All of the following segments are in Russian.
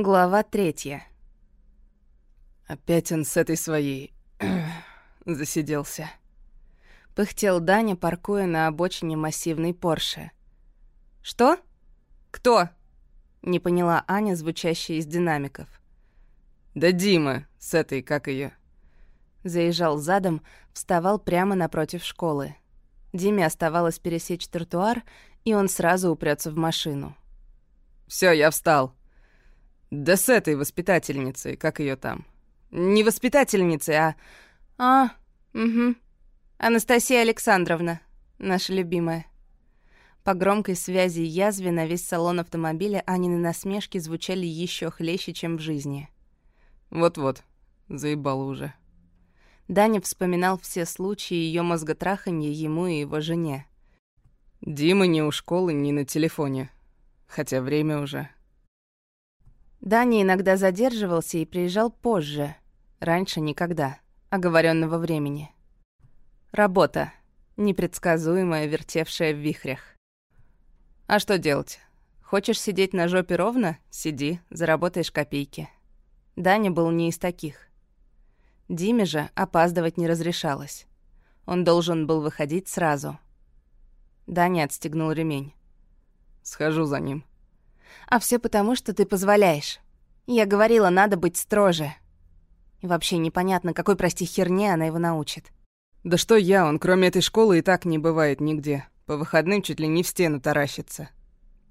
Глава третья. Опять он с этой своей... засиделся. Пыхтел Даня, паркуя на обочине массивный Порше. «Что? Кто?» — не поняла Аня, звучащая из динамиков. «Да Дима, с этой, как ее. Заезжал задом, вставал прямо напротив школы. Диме оставалось пересечь тротуар, и он сразу упрется в машину. Все, я встал. Да с этой воспитательницей, как ее там? Не воспитательницей, а... А, угу. Анастасия Александровна, наша любимая. По громкой связи язве на весь салон автомобиля Анины насмешки звучали еще хлеще, чем в жизни. Вот-вот, заебало уже. Даня вспоминал все случаи ее мозготраханья ему и его жене. Дима не у школы, не на телефоне. Хотя время уже. Даня иногда задерживался и приезжал позже. Раньше никогда. Оговоренного времени. Работа. Непредсказуемая, вертевшая в вихрях. А что делать? Хочешь сидеть на жопе ровно? Сиди, заработаешь копейки. Даня был не из таких. Диме же опаздывать не разрешалось. Он должен был выходить сразу. Даня отстегнул ремень. Схожу за ним. А все потому, что ты позволяешь. Я говорила, надо быть строже. И вообще непонятно, какой, прости, херне она его научит. Да что я, он кроме этой школы и так не бывает нигде. По выходным чуть ли не в стену таращится.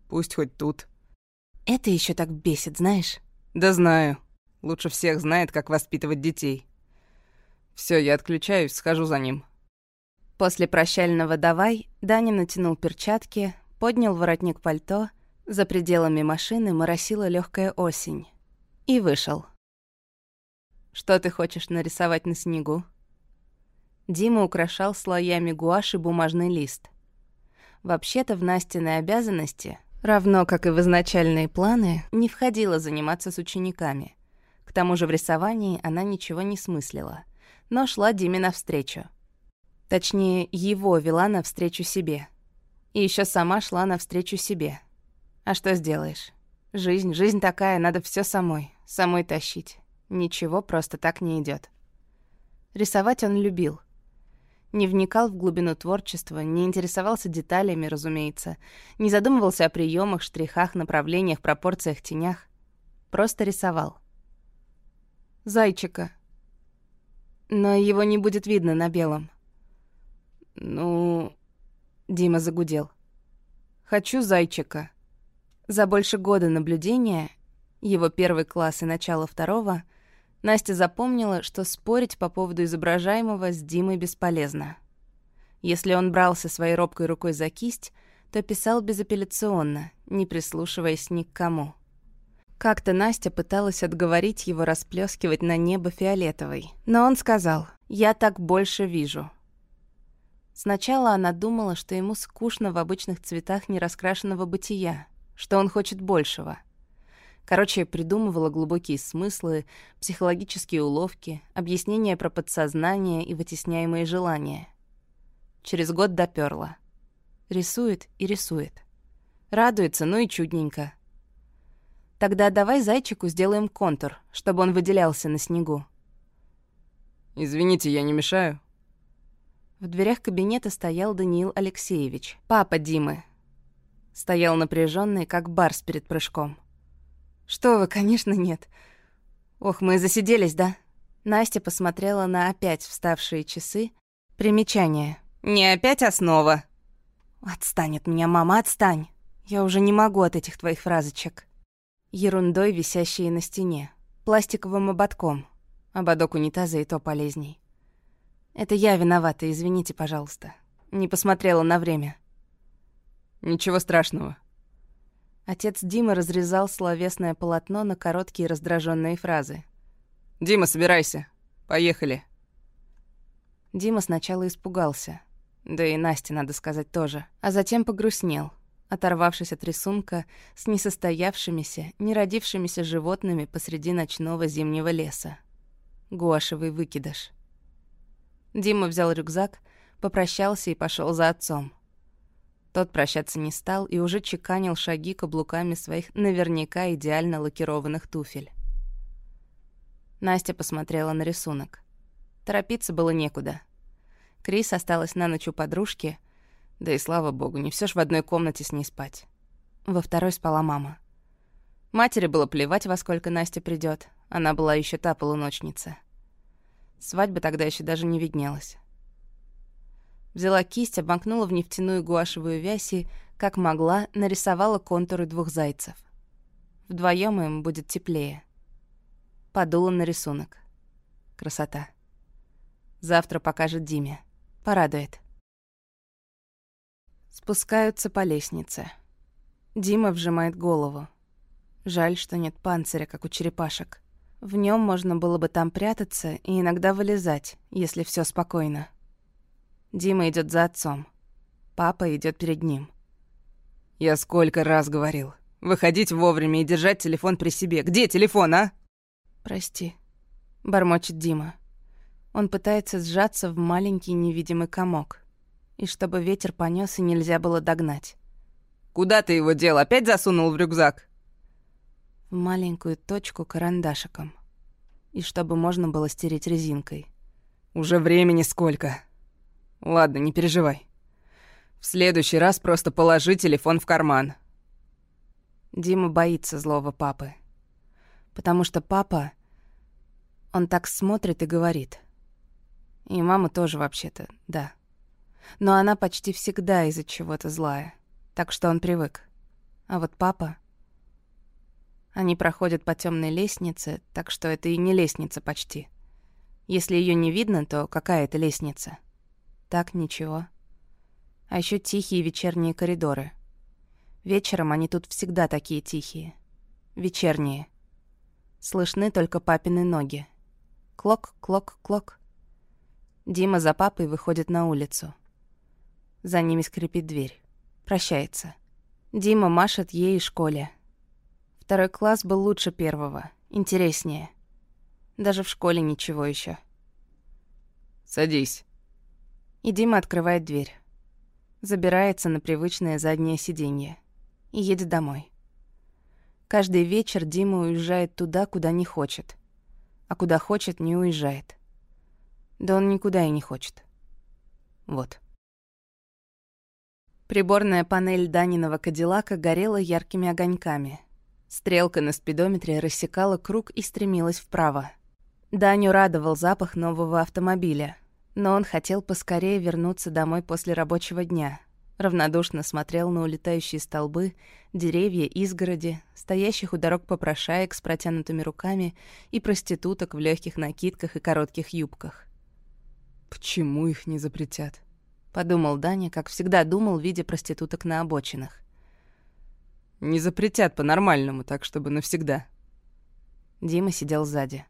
Пусть хоть тут. Это еще так бесит, знаешь? Да знаю. Лучше всех знает, как воспитывать детей. Все, я отключаюсь, схожу за ним. После прощального «давай» Даня натянул перчатки, поднял воротник пальто, за пределами машины моросила легкая осень. И вышел. «Что ты хочешь нарисовать на снегу?» Дима украшал слоями гуаши бумажный лист. Вообще-то в Настиной обязанности, равно как и в изначальные планы, не входило заниматься с учениками. К тому же в рисовании она ничего не смыслила, но шла Диме навстречу. Точнее, его вела навстречу себе — и еще сама шла навстречу себе. А что сделаешь? Жизнь, жизнь такая, надо все самой, самой тащить. Ничего просто так не идет. Рисовать он любил. Не вникал в глубину творчества, не интересовался деталями, разумеется, не задумывался о приемах, штрихах, направлениях, пропорциях, тенях. Просто рисовал. Зайчика. Но его не будет видно на белом. Ну, Дима загудел. «Хочу зайчика». За больше года наблюдения, его первый класс и начало второго, Настя запомнила, что спорить по поводу изображаемого с Димой бесполезно. Если он брался своей робкой рукой за кисть, то писал безапелляционно, не прислушиваясь ни к кому. Как-то Настя пыталась отговорить его расплескивать на небо фиолетовый, но он сказал «Я так больше вижу». Сначала она думала, что ему скучно в обычных цветах нераскрашенного бытия, что он хочет большего. Короче, придумывала глубокие смыслы, психологические уловки, объяснения про подсознание и вытесняемые желания. Через год допёрла. Рисует и рисует. Радуется, ну и чудненько. Тогда давай зайчику сделаем контур, чтобы он выделялся на снегу. «Извините, я не мешаю?» В дверях кабинета стоял Даниил Алексеевич, папа Димы. Стоял напряженный, как барс перед прыжком. «Что вы, конечно, нет. Ох, мы засиделись, да?» Настя посмотрела на опять вставшие часы. Примечание. «Не опять основа!» «Отстань от меня, мама, отстань! Я уже не могу от этих твоих фразочек». Ерундой, висящей на стене. Пластиковым ободком. Ободок унитаза и то полезней. Это я виновата, извините, пожалуйста. Не посмотрела на время. Ничего страшного. Отец Димы разрезал словесное полотно на короткие раздраженные фразы. «Дима, собирайся. Поехали». Дима сначала испугался. Да и Насте, надо сказать, тоже. А затем погрустнел, оторвавшись от рисунка с несостоявшимися, неродившимися животными посреди ночного зимнего леса. Гуашевый выкидыш. Дима взял рюкзак, попрощался и пошел за отцом. Тот прощаться не стал и уже чеканил шаги каблуками своих наверняка идеально лакированных туфель. Настя посмотрела на рисунок. Торопиться было некуда. Крис осталась на ночь у подружки, да и слава богу, не все ж в одной комнате с ней спать. Во второй спала мама. Матери было плевать, во сколько Настя придет. Она была еще та полуночница. Свадьба тогда еще даже не виднелась. Взяла кисть, обмакнула в нефтяную гуашевую вязь и, как могла, нарисовала контуры двух зайцев. Вдвоем им будет теплее. Подула на рисунок. Красота. Завтра покажет Диме. Порадует. Спускаются по лестнице. Дима вжимает голову. Жаль, что нет панциря, как у черепашек. В нем можно было бы там прятаться и иногда вылезать, если все спокойно. Дима идет за отцом. Папа идет перед ним. «Я сколько раз говорил. Выходить вовремя и держать телефон при себе. Где телефон, а?» «Прости», — бормочет Дима. Он пытается сжаться в маленький невидимый комок. И чтобы ветер понес и нельзя было догнать. «Куда ты его дел? Опять засунул в рюкзак?» в маленькую точку карандашиком. И чтобы можно было стереть резинкой. «Уже времени сколько. Ладно, не переживай. В следующий раз просто положи телефон в карман». Дима боится злого папы. Потому что папа... Он так смотрит и говорит. И мама тоже вообще-то, да. Но она почти всегда из-за чего-то злая. Так что он привык. А вот папа... Они проходят по темной лестнице, так что это и не лестница почти. Если ее не видно, то какая это лестница? Так, ничего. А еще тихие вечерние коридоры. Вечером они тут всегда такие тихие. Вечерние. Слышны только папины ноги. Клок, клок, клок. Дима за папой выходит на улицу. За ними скрипит дверь. Прощается. Дима машет ей и школе. Второй класс был лучше первого, интереснее. Даже в школе ничего еще. «Садись». И Дима открывает дверь. Забирается на привычное заднее сиденье. И едет домой. Каждый вечер Дима уезжает туда, куда не хочет. А куда хочет, не уезжает. Да он никуда и не хочет. Вот. Приборная панель Даниного Кадиллака горела яркими огоньками — Стрелка на спидометре рассекала круг и стремилась вправо. Даню радовал запах нового автомобиля, но он хотел поскорее вернуться домой после рабочего дня. Равнодушно смотрел на улетающие столбы, деревья, изгороди, стоящих у дорог попрошаек с протянутыми руками и проституток в легких накидках и коротких юбках. «Почему их не запретят?» — подумал Даня, как всегда думал, видя проституток на обочинах. Не запретят по-нормальному, так чтобы навсегда. Дима сидел сзади.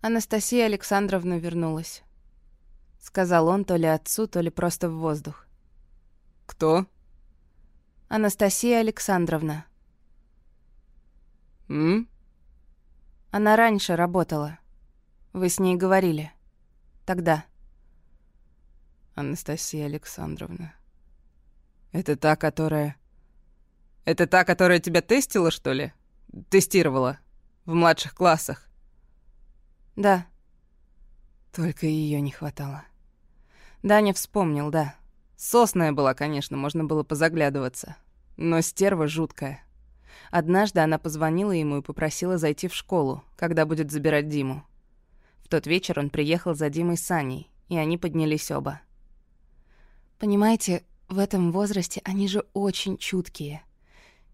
Анастасия Александровна вернулась. Сказал он то ли отцу, то ли просто в воздух. «Кто?» «Анастасия Александровна». «М?» «Она раньше работала. Вы с ней говорили. Тогда». «Анастасия Александровна. Это та, которая...» Это та, которая тебя тестила, что ли? Тестировала. В младших классах. Да. Только ее не хватало. Даня вспомнил, да. Сосная была, конечно, можно было позаглядываться. Но стерва жуткая. Однажды она позвонила ему и попросила зайти в школу, когда будет забирать Диму. В тот вечер он приехал за Димой с Аней, и они поднялись оба. «Понимаете, в этом возрасте они же очень чуткие»,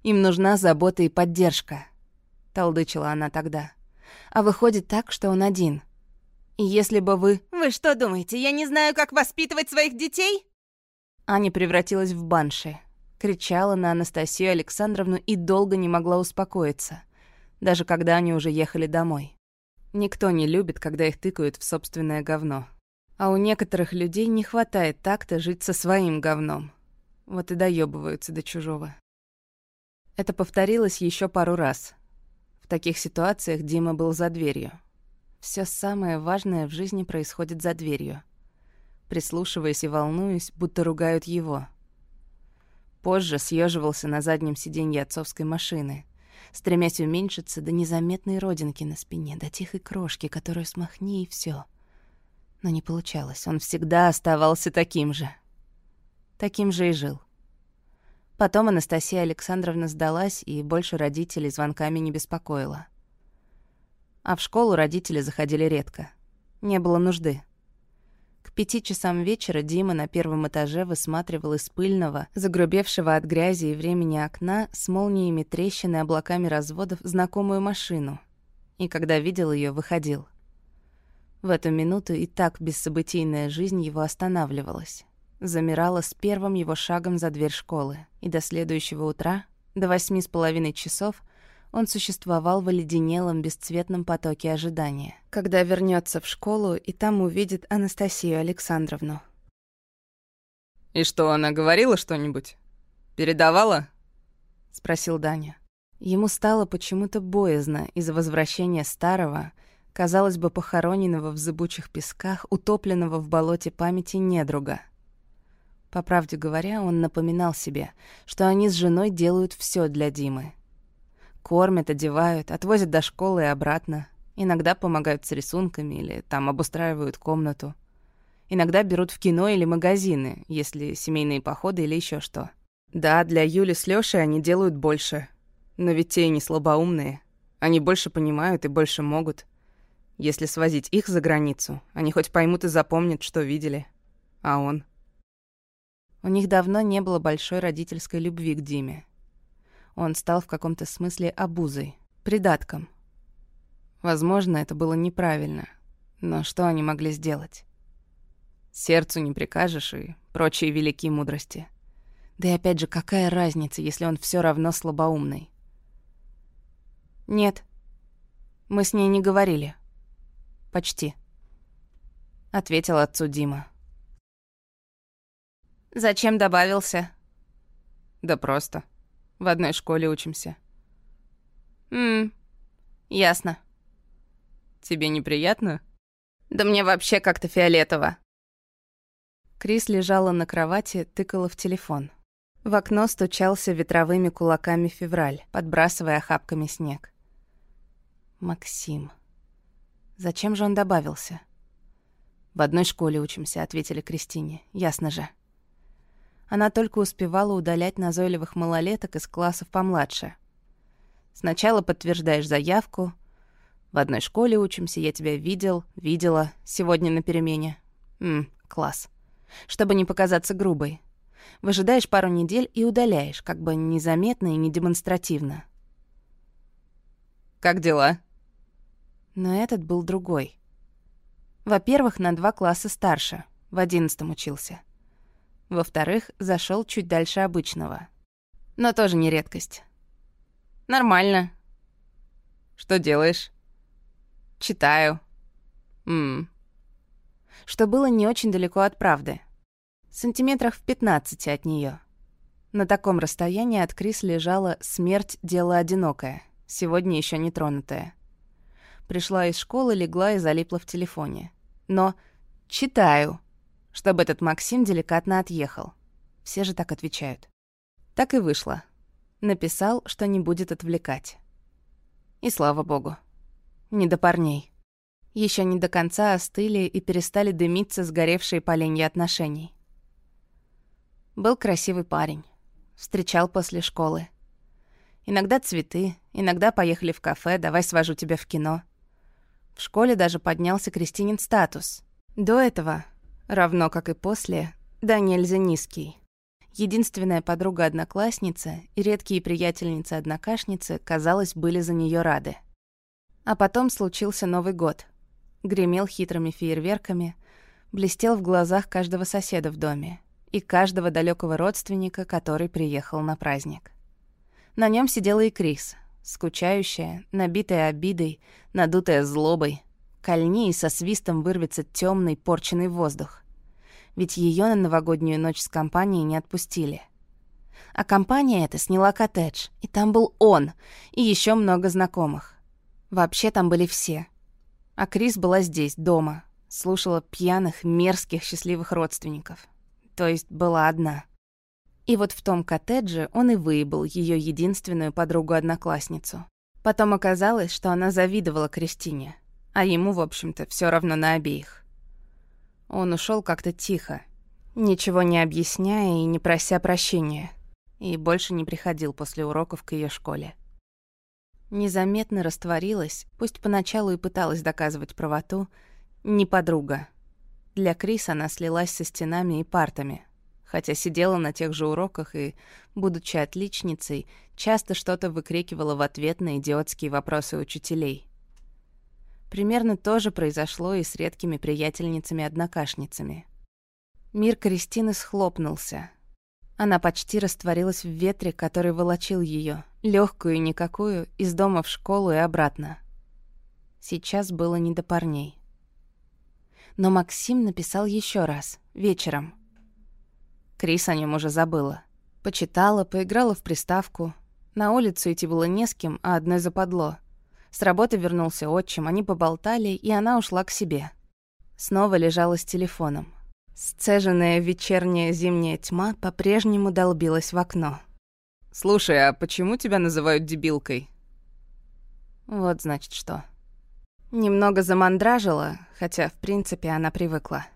им нужна забота и поддержка», — толдычила она тогда. «А выходит так, что он один. Если бы вы...» «Вы что думаете, я не знаю, как воспитывать своих детей?» Аня превратилась в банши. Кричала на Анастасию Александровну и долго не могла успокоиться. Даже когда они уже ехали домой. Никто не любит, когда их тыкают в собственное говно. А у некоторых людей не хватает такта жить со своим говном. Вот и доебываются до чужого. Это повторилось еще пару раз. В таких ситуациях Дима был за дверью. Все самое важное в жизни происходит за дверью. Прислушиваясь и волнуясь, будто ругают его. Позже съеживался на заднем сиденье отцовской машины, стремясь уменьшиться до незаметной родинки на спине, до тихой крошки, которую смахни и все. Но не получалось, он всегда оставался таким же. Таким же и жил. Потом Анастасия Александровна сдалась и больше родителей звонками не беспокоила. А в школу родители заходили редко. Не было нужды. К пяти часам вечера Дима на первом этаже высматривал из пыльного, загрубевшего от грязи и времени окна с молниями трещин и облаками разводов знакомую машину. И когда видел ее, выходил. В эту минуту и так бессобытийная жизнь его останавливалась. Замирала с первым его шагом за дверь школы. И до следующего утра, до восьми с половиной часов, он существовал в оледенелом бесцветном потоке ожидания, когда вернется в школу и там увидит Анастасию Александровну. «И что, она говорила что-нибудь? Передавала?» — спросил Даня. Ему стало почему-то боязно из-за возвращения старого, казалось бы, похороненного в зыбучих песках, утопленного в болоте памяти недруга. По правде говоря, он напоминал себе, что они с женой делают все для Димы — Кормят, одевают, отвозят до школы и обратно. Иногда помогают с рисунками или там обустраивают комнату. Иногда берут в кино или магазины, если семейные походы или еще что. Да, для Юли с Лёшей они делают больше. Но ведь те не слабоумные. Они больше понимают и больше могут. Если свозить их за границу, они хоть поймут и запомнят, что видели. А он? У них давно не было большой родительской любви к Диме. Он стал в каком-то смысле обузой, придатком. Возможно, это было неправильно, но что они могли сделать? Сердцу не прикажешь и прочие великие мудрости. Да и опять же, какая разница, если он все равно слабоумный? «Нет, мы с ней не говорили. Почти», — ответил отцу Дима. «Зачем добавился?» «Да просто. В одной школе учимся. Мм, ясно. Тебе неприятно? Да мне вообще как-то фиолетово. Крис лежала на кровати, тыкала в телефон. В окно стучался ветровыми кулаками февраль, подбрасывая охапками снег. Максим. Зачем же он добавился? В одной школе учимся, ответили Кристине. Ясно же. Она только успевала удалять назойливых малолеток из классов помладше. Сначала подтверждаешь заявку. В одной школе учимся, я тебя видел, видела, сегодня на перемене. Мм, класс. Чтобы не показаться грубой. Выжидаешь пару недель и удаляешь, как бы незаметно и не демонстративно. «Как дела?» Но этот был другой. Во-первых, на два класса старше, в одиннадцатом учился. Во-вторых, зашел чуть дальше обычного. Но тоже не редкость. Нормально. Что делаешь? Читаю. Мм. Что было не очень далеко от правды. Сантиметрах в 15 от нее. На таком расстоянии от Крис лежала «Смерть — дело одинокое», сегодня еще не тронутая. Пришла из школы, легла и залипла в телефоне. Но «читаю» чтобы этот Максим деликатно отъехал. Все же так отвечают. Так и вышло. Написал, что не будет отвлекать. И слава богу. Не до парней. Еще не до конца остыли и перестали дымиться сгоревшие поленья отношений. Был красивый парень. Встречал после школы. Иногда цветы, иногда поехали в кафе, давай свожу тебя в кино. В школе даже поднялся Кристинин статус. До этого равно как и после, да нельзя низкий. Единственная подруга-одноклассница и редкие приятельницы-однокашницы, казалось, были за нее рады. А потом случился Новый год. Гремел хитрыми фейерверками, блестел в глазах каждого соседа в доме и каждого далекого родственника, который приехал на праздник. На нем сидела и Крис, скучающая, набитая обидой, надутая злобой, Кольни и со свистом вырвется темный, порченный воздух. Ведь ее на новогоднюю ночь с компанией не отпустили. А компания эта сняла коттедж, и там был он, и еще много знакомых. Вообще там были все. А Крис была здесь, дома, слушала пьяных, мерзких, счастливых родственников. То есть была одна. И вот в том коттедже он и выебал ее единственную подругу-одноклассницу. Потом оказалось, что она завидовала Кристине, а ему, в общем-то, все равно на обеих. Он ушел как-то тихо, ничего не объясняя и не прося прощения, и больше не приходил после уроков к ее школе. Незаметно растворилась, пусть поначалу и пыталась доказывать правоту, не подруга. Для Крис она слилась со стенами и партами, хотя сидела на тех же уроках и, будучи отличницей, часто что-то выкрикивала в ответ на идиотские вопросы учителей. Примерно то же произошло и с редкими приятельницами-однокашницами. Мир Кристины схлопнулся. Она почти растворилась в ветре, который волочил ее, легкую и никакую, из дома в школу и обратно. Сейчас было не до парней. Но Максим написал еще раз, вечером. Крис о нем уже забыла. Почитала, поиграла в приставку. На улицу идти было не с кем, а одной западло — с работы вернулся отчим, они поболтали, и она ушла к себе. Снова лежала с телефоном. Сцеженная вечерняя зимняя тьма по-прежнему долбилась в окно. «Слушай, а почему тебя называют дебилкой?» Вот значит что. Немного замандражила, хотя, в принципе, она привыкла.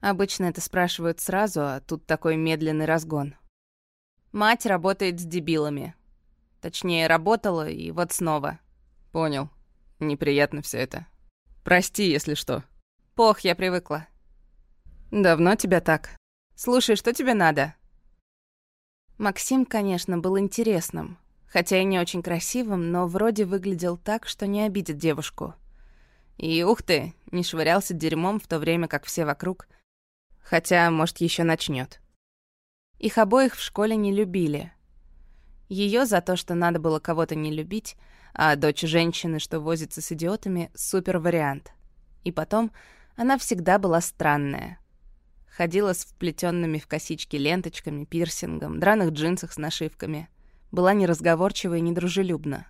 Обычно это спрашивают сразу, а тут такой медленный разгон. Мать работает с дебилами. Точнее, работала, и вот снова. Понял. Неприятно все это. Прости, если что. Пох, я привыкла. Давно тебя так? Слушай, что тебе надо? Максим, конечно, был интересным. Хотя и не очень красивым, но вроде выглядел так, что не обидит девушку. И ух ты, не швырялся дерьмом в то время, как все вокруг. Хотя, может, еще начнет. Их обоих в школе не любили. Ее за то, что надо было кого-то не любить, а дочь женщины, что возится с идиотами, супер вариант. И потом, она всегда была странная. Ходила с вплетенными в косички ленточками, пирсингом, драных джинсах с нашивками. Была неразговорчива и недружелюбна.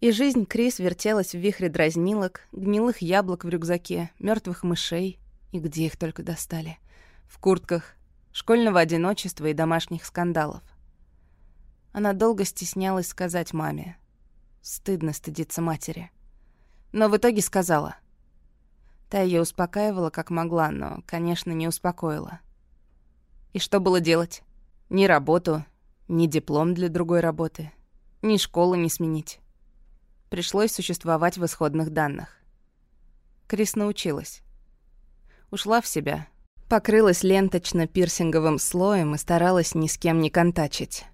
И жизнь Крис вертелась в вихре дразнилок, гнилых яблок в рюкзаке, мертвых мышей, и где их только достали, в куртках, школьного одиночества и домашних скандалов. Она долго стеснялась сказать маме, Стыдно стыдиться матери. Но в итоге сказала. Та ее успокаивала как могла, но, конечно, не успокоила. И что было делать? Ни работу, ни диплом для другой работы, ни школу не сменить. Пришлось существовать в исходных данных. Крис научилась. Ушла в себя, покрылась ленточно-пирсинговым слоем и старалась ни с кем не контачить.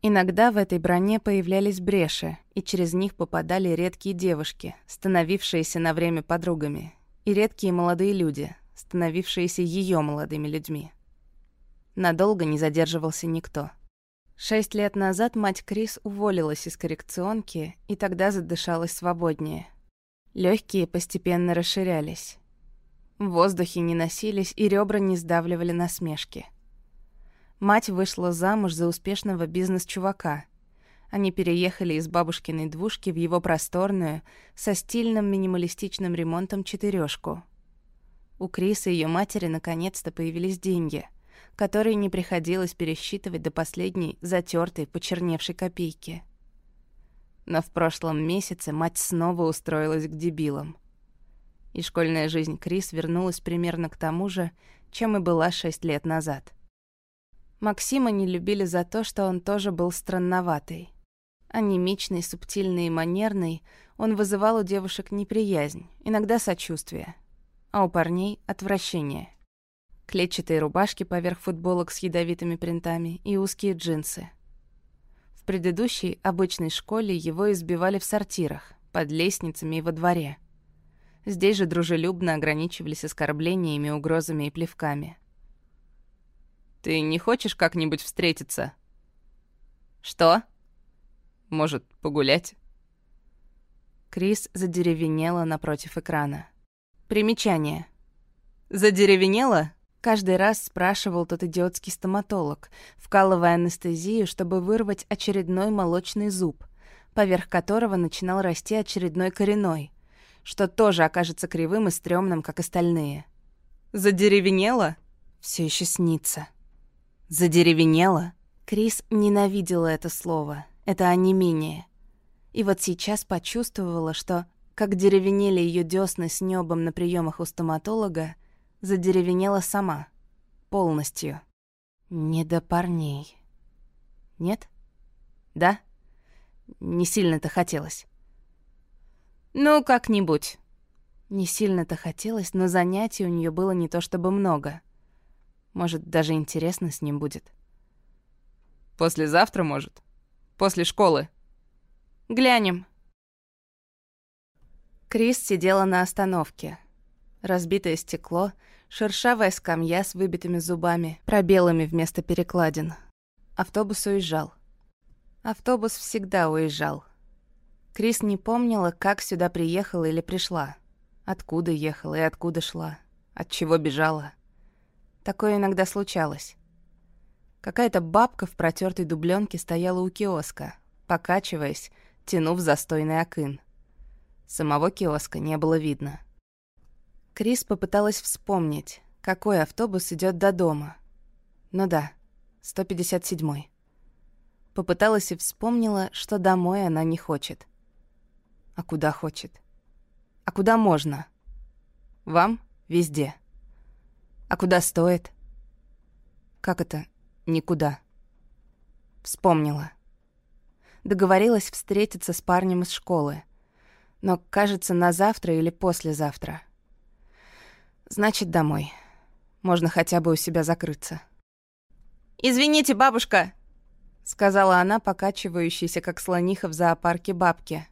Иногда в этой броне появлялись бреши, и через них попадали редкие девушки, становившиеся на время подругами, и редкие молодые люди, становившиеся ее молодыми людьми. Надолго не задерживался никто. Шесть лет назад мать Крис уволилась из коррекционки, и тогда задышалась свободнее. Легкие постепенно расширялись. В воздухе не носились, и ребра не сдавливали насмешки. Мать вышла замуж за успешного бизнес-чувака. Они переехали из бабушкиной двушки в его просторную, со стильным минималистичным ремонтом четырёшку. У Криса и ее матери наконец-то появились деньги, которые не приходилось пересчитывать до последней затертой, почерневшей копейки. Но в прошлом месяце мать снова устроилась к дебилам. И школьная жизнь Крис вернулась примерно к тому же, чем и была шесть лет назад. Максима не любили за то, что он тоже был странноватый. Анемичный, субтильный и манерный, он вызывал у девушек неприязнь, иногда сочувствие, а у парней — отвращение. Клетчатые рубашки поверх футболок с ядовитыми принтами и узкие джинсы. В предыдущей, обычной школе его избивали в сортирах, под лестницами и во дворе. Здесь же дружелюбно ограничивались оскорблениями, угрозами и плевками — ты не хочешь как-нибудь встретиться? Что? Может, погулять? Крис задеревенела напротив экрана. Примечание. Задеревенела? Каждый раз спрашивал тот идиотский стоматолог, вкалывая анестезию, чтобы вырвать очередной молочный зуб, поверх которого начинал расти очередной коренной, что тоже окажется кривым и стрёмным, как остальные. Задеревенела? Все еще снится. Задеревенела? Крис ненавидела это слово, это онемение. И вот сейчас почувствовала, что, как деревенели ее десны с небом на приемах у стоматолога, задеревенела сама. Полностью. Не до парней. Нет? Да? Не сильно-то хотелось. Ну, как-нибудь. Не сильно-то хотелось, но занятий у нее было не то чтобы много. Может, даже интересно с ним будет. Послезавтра, может? После школы. Глянем. Крис сидела на остановке. Разбитое стекло, шершавая скамья с выбитыми зубами, пробелами вместо перекладин. Автобус уезжал. Автобус всегда уезжал. Крис не помнила, как сюда приехала или пришла. Откуда ехала и откуда шла. От чего бежала. Такое иногда случалось. Какая-то бабка в протертой дубленке стояла у киоска, покачиваясь, тянув застойный акын. Самого киоска не было видно. Крис попыталась вспомнить, какой автобус идет до дома. Ну да, 157-й. Попыталась и вспомнила, что домой она не хочет. А куда хочет? А куда можно? Вам везде. А куда стоит? Как это никуда? Вспомнила. Договорилась встретиться с парнем из школы. Но, кажется, на завтра или послезавтра. Значит, домой. Можно хотя бы у себя закрыться. «Извините, бабушка!» — сказала она, покачивающейся, как слониха в зоопарке бабке.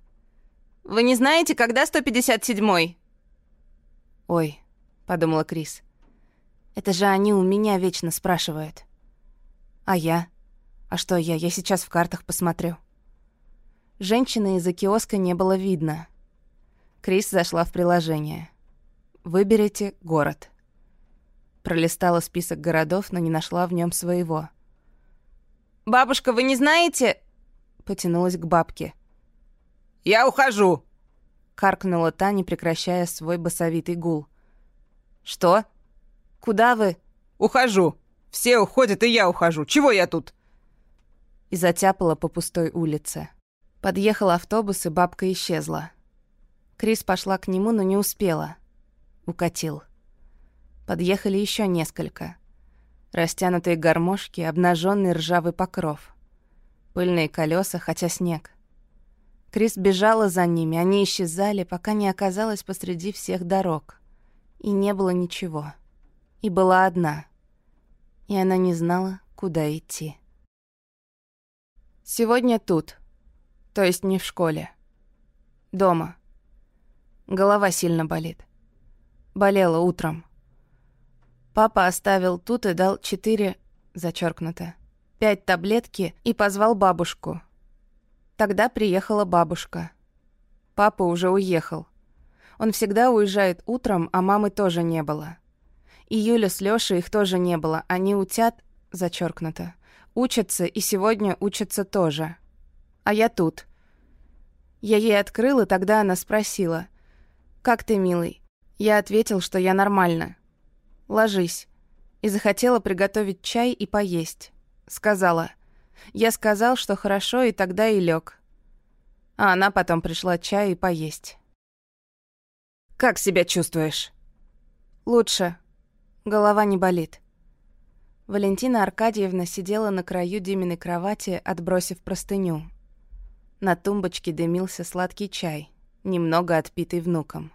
«Вы не знаете, когда 157-й?» «Ой», — подумала Крис. «Это же они у меня вечно спрашивают». «А я? А что я? Я сейчас в картах посмотрю». Женщины из-за киоска не было видно. Крис зашла в приложение. «Выберите город». Пролистала список городов, но не нашла в нем своего. «Бабушка, вы не знаете...» Потянулась к бабке. «Я ухожу!» Каркнула та, не прекращая свой басовитый гул. «Что? Куда вы?» «Ухожу. Все уходят, и я ухожу. Чего я тут?» И затяпала по пустой улице. Подъехал автобус, и бабка исчезла. Крис пошла к нему, но не успела. Укатил. Подъехали еще несколько. Растянутые гармошки, обнаженный ржавый покров. Пыльные колеса, хотя снег. Крис бежала за ними, они исчезали, пока не оказалась посреди всех дорог. И не было ничего. И была одна. И она не знала, куда идти. Сегодня тут. То есть не в школе. Дома. Голова сильно болит. Болела утром. Папа оставил тут и дал четыре, зачеркнуто, пять таблетки и позвал бабушку. Тогда приехала бабушка. Папа уже уехал. Он всегда уезжает утром, а мамы тоже не было. И Юля с Лёшей их тоже не было. Они утят, зачеркнуто, учатся и сегодня учатся тоже а я тут. Я ей открыл, и тогда она спросила. «Как ты, милый?» Я ответил, что я нормально. «Ложись». И захотела приготовить чай и поесть. Сказала. Я сказал, что хорошо, и тогда и лег. А она потом пришла чай и поесть. «Как себя чувствуешь?» «Лучше. Голова не болит». Валентина Аркадьевна сидела на краю Диминой кровати, отбросив простыню. На тумбочке дымился сладкий чай, немного отпитый внуком.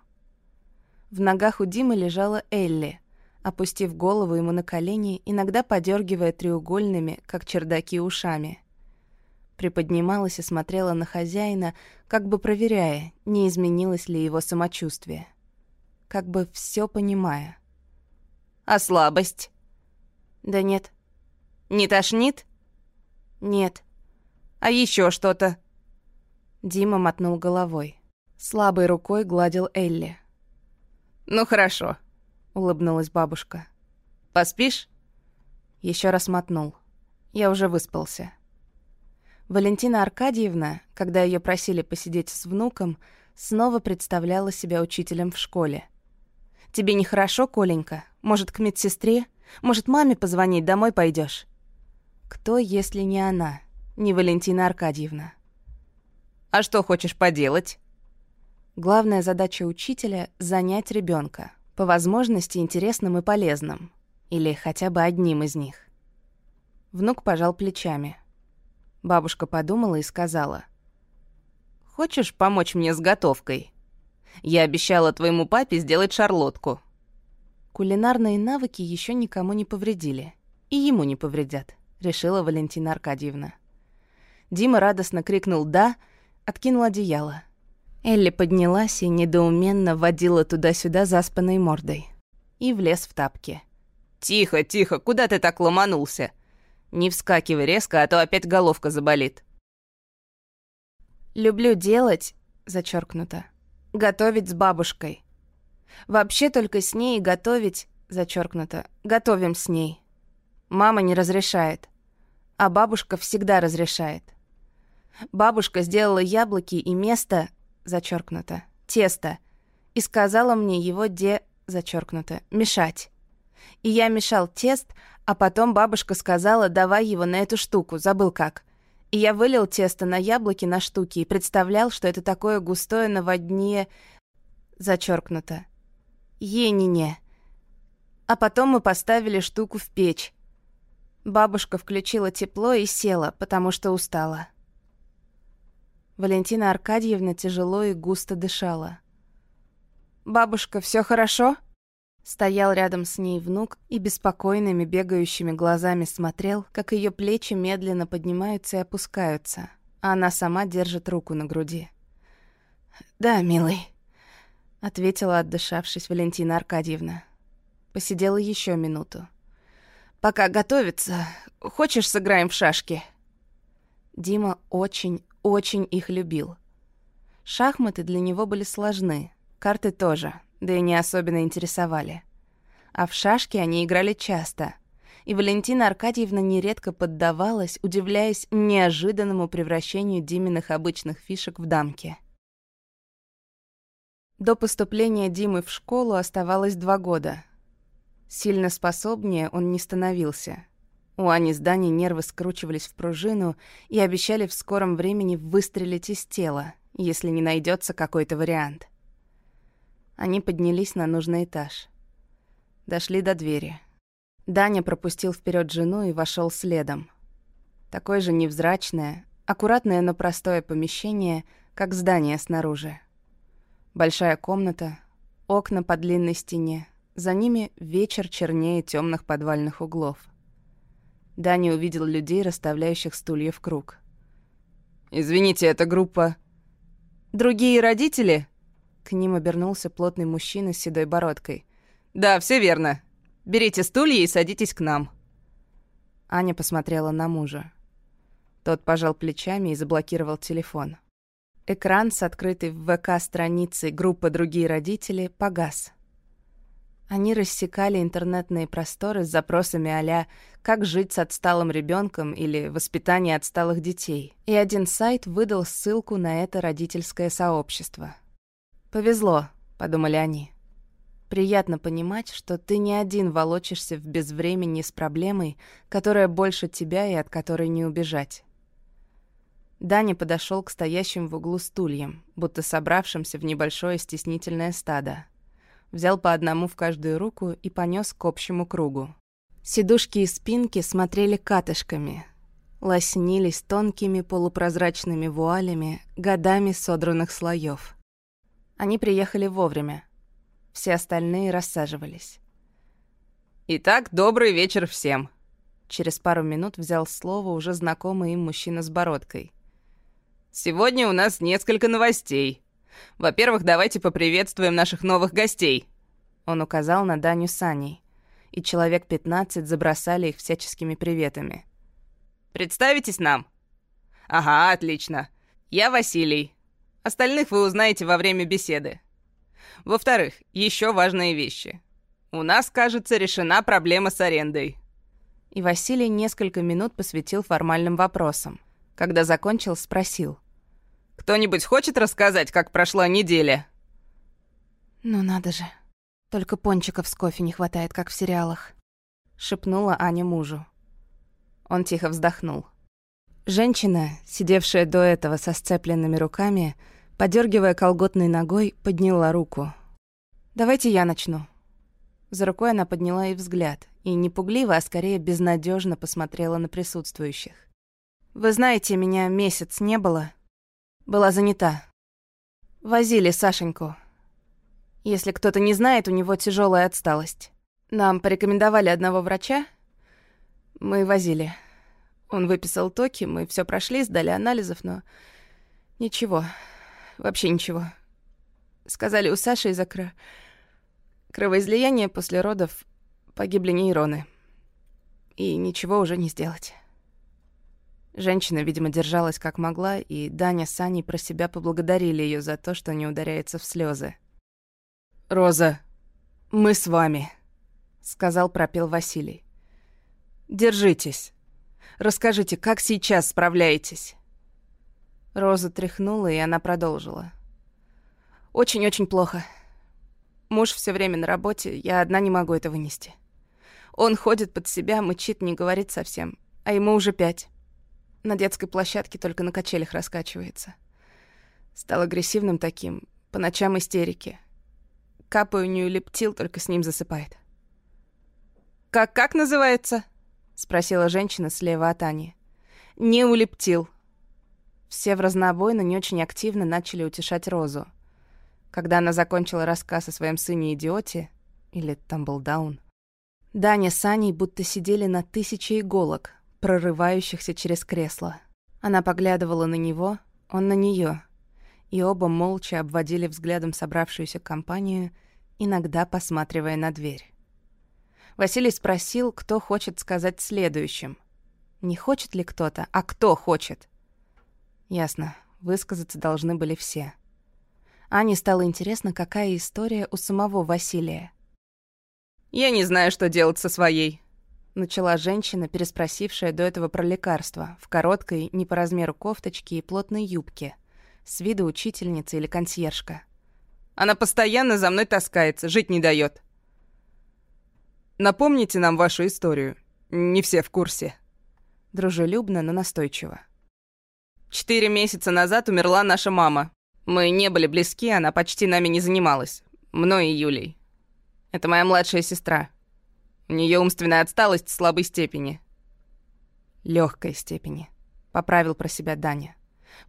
В ногах у Димы лежала Элли, опустив голову ему на колени, иногда подергивая треугольными, как чердаки, ушами. Приподнималась и смотрела на хозяина, как бы проверяя, не изменилось ли его самочувствие. Как бы все понимая. «А слабость?» «Да нет». «Не тошнит?» «Нет». «А еще что-то?» Дима мотнул головой. Слабой рукой гладил Элли. «Ну хорошо», — улыбнулась бабушка. «Поспишь?» Еще раз мотнул. Я уже выспался. Валентина Аркадьевна, когда ее просили посидеть с внуком, снова представляла себя учителем в школе. «Тебе нехорошо, Коленька? Может, к медсестре? Может, маме позвонить, домой пойдешь? Кто, если не она, не Валентина Аркадьевна? «А что хочешь поделать?» Главная задача учителя — занять ребенка, по возможности интересным и полезным, или хотя бы одним из них. Внук пожал плечами. Бабушка подумала и сказала. «Хочешь помочь мне с готовкой? Я обещала твоему папе сделать шарлотку». Кулинарные навыки еще никому не повредили. И ему не повредят, решила Валентина Аркадьевна. Дима радостно крикнул «да», откинул одеяло. Элли поднялась и недоуменно водила туда-сюда заспанной мордой. И влез в тапки. «Тихо, тихо, куда ты так ломанулся? Не вскакивай резко, а то опять головка заболит». «Люблю делать», — зачеркнуто, — «готовить с бабушкой. Вообще только с ней готовить, зачеркнуто, готовим с ней. Мама не разрешает, а бабушка всегда разрешает. Бабушка сделала яблоки и место, зачеркнуто, тесто, и сказала мне его де, зачеркнуто, мешать. И я мешал тест, а потом бабушка сказала, давай его на эту штуку, забыл как. Я вылил тесто на яблоки на штуки и представлял, что это такое густое наводнее, зачеркнуто, Енине. А потом мы поставили штуку в печь. Бабушка включила тепло и села, потому что устала. Валентина Аркадьевна тяжело и густо дышала. «Бабушка, все хорошо?» Стоял рядом с ней внук и беспокойными бегающими глазами смотрел, как ее плечи медленно поднимаются и опускаются, а она сама держит руку на груди. «Да, милый», — ответила, отдышавшись Валентина Аркадьевна. Посидела еще минуту. «Пока готовится, хочешь, сыграем в шашки?» Дима очень, очень их любил. Шахматы для него были сложны, карты тоже, да и не особенно интересовали. А в шашки они играли часто, и Валентина Аркадьевна нередко поддавалась, удивляясь неожиданному превращению Диминых обычных фишек в дамки — до поступления Димы в школу оставалось два года. Сильно способнее он не становился. У Ани с нервы скручивались в пружину и обещали в скором времени выстрелить из тела, если не найдется какой-то вариант. Они поднялись на нужный этаж. Дошли до двери. Даня пропустил вперед жену и вошел следом. Такое же невзрачное, аккуратное, но простое помещение, как здание снаружи. Большая комната, окна по длинной стене. За ними вечер чернее темных подвальных углов. Даня увидел людей, расставляющих стулья в круг. «Извините, это группа...» «Другие родители?» К ним обернулся плотный мужчина с седой бородкой. «Да, все верно. Берите стулья и садитесь к нам». Аня посмотрела на мужа. Тот пожал плечами и заблокировал телефон. Экран с открытой в ВК страницей группы «Другие родители» погас. Они рассекали интернетные просторы с запросами а «Как жить с отсталым ребенком» или «Воспитание отсталых детей». И один сайт выдал ссылку на это родительское сообщество. «Повезло», — подумали они. «Приятно понимать, что ты не один волочишься в безвремени с проблемой, которая больше тебя и от которой не убежать». Даня подошел к стоящим в углу стульям, будто собравшимся в небольшое стеснительное стадо. Взял по одному в каждую руку и понес к общему кругу. Сидушки и спинки смотрели катышками, лоснились тонкими полупрозрачными вуалями годами содранных слоев. Они приехали вовремя. Все остальные рассаживались. «Итак, добрый вечер всем!» Через пару минут взял слово уже знакомый им мужчина с бородкой — Сегодня у нас несколько новостей. Во-первых, давайте поприветствуем наших новых гостей. Он указал на Даню с Аней, и человек 15 забросали их всяческими приветами. Представитесь нам? Ага, отлично. Я Василий. Остальных вы узнаете во время беседы. Во-вторых, еще важные вещи. У нас, кажется, решена проблема с арендой. И Василий несколько минут посвятил формальным вопросам. Когда закончил, спросил. «Кто-нибудь хочет рассказать, как прошла неделя?» «Ну надо же. Только пончиков с кофе не хватает, как в сериалах», — шепнула Аня мужу. Он тихо вздохнул. Женщина, сидевшая до этого со сцепленными руками, подергивая колготной ногой, подняла руку. «Давайте я начну». За рукой она подняла и взгляд, и не пугливо, а скорее безнадежно посмотрела на присутствующих. «Вы знаете, меня месяц не было. Была занята. Возили Сашеньку. Если кто-то не знает, у него тяжелая отсталость. Нам порекомендовали одного врача. Мы возили. Он выписал токи, мы все прошли, сдали анализов, но... Ничего. Вообще ничего. Сказали, у Саши из-за кр... кровоизлияния после родов погибли нейроны. И ничего уже не сделать. Женщина, видимо, держалась как могла, и Даня с Аней про себя поблагодарили ее за то, что не ударяется в слезы. «Роза, мы с вами», — сказал пропел Василий. «Держитесь. Расскажите, как сейчас справляетесь?» Роза тряхнула, и она продолжила. «Очень-очень плохо. Муж все время на работе, я одна не могу это вынести. Он ходит под себя, мычит, не говорит совсем, а ему уже пять. На детской площадке только на качелях раскачивается. Стал агрессивным таким, по ночам истерики. Капаю неулептил, только с ним засыпает. «Как-как называется?» — спросила женщина слева от Ани. «Не улептил». Все в разнобой, но не очень активно начали утешать Розу. Когда она закончила рассказ о своем сыне-идиоте, или Тамблдаун, Даня с Аней будто сидели на тысяче иголок, прорывающихся через кресло. Она поглядывала на него, он на нее, и оба молча обводили взглядом собравшуюся компанию, иногда посматривая на дверь. Василий спросил, кто хочет сказать следующим. Не хочет ли кто-то, а кто хочет? Ясно, высказаться должны были все. Ане стало интересно, какая история у самого Василия. «Я не знаю, что делать со своей», — начала женщина, переспросившая до этого про лекарства, в короткой, не по размеру кофточке и плотной юбке, с виду учительница или консьержка. «Она постоянно за мной таскается, жить не дает. Напомните нам вашу историю. Не все в курсе». Дружелюбно, но настойчиво. «Четыре месяца назад умерла наша мама. Мы не были близки, она почти нами не занималась. Мной и Юлей. Это моя младшая сестра. У нее умственная отсталость слабой степени». Легкой степени», — поправил про себя Даня.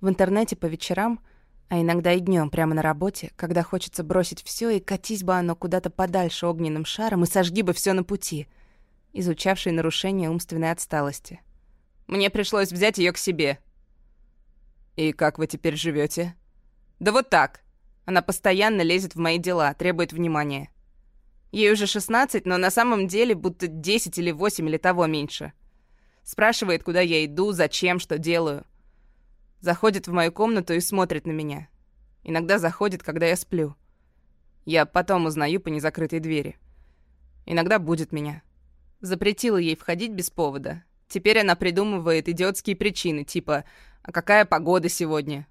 В интернете по вечерам а иногда и днем прямо на работе, когда хочется бросить все и катись бы оно куда-то подальше огненным шаром и сожги бы все на пути, изучавший нарушение умственной отсталости. Мне пришлось взять ее к себе. И как вы теперь живете? Да вот так. Она постоянно лезет в мои дела, требует внимания. Ей уже 16, но на самом деле будто 10 или 8 или того меньше. Спрашивает, куда я иду, зачем, что делаю. Заходит в мою комнату и смотрит на меня. Иногда заходит, когда я сплю. Я потом узнаю по незакрытой двери. Иногда будет меня. Запретила ей входить без повода. Теперь она придумывает идиотские причины, типа «А какая погода сегодня?»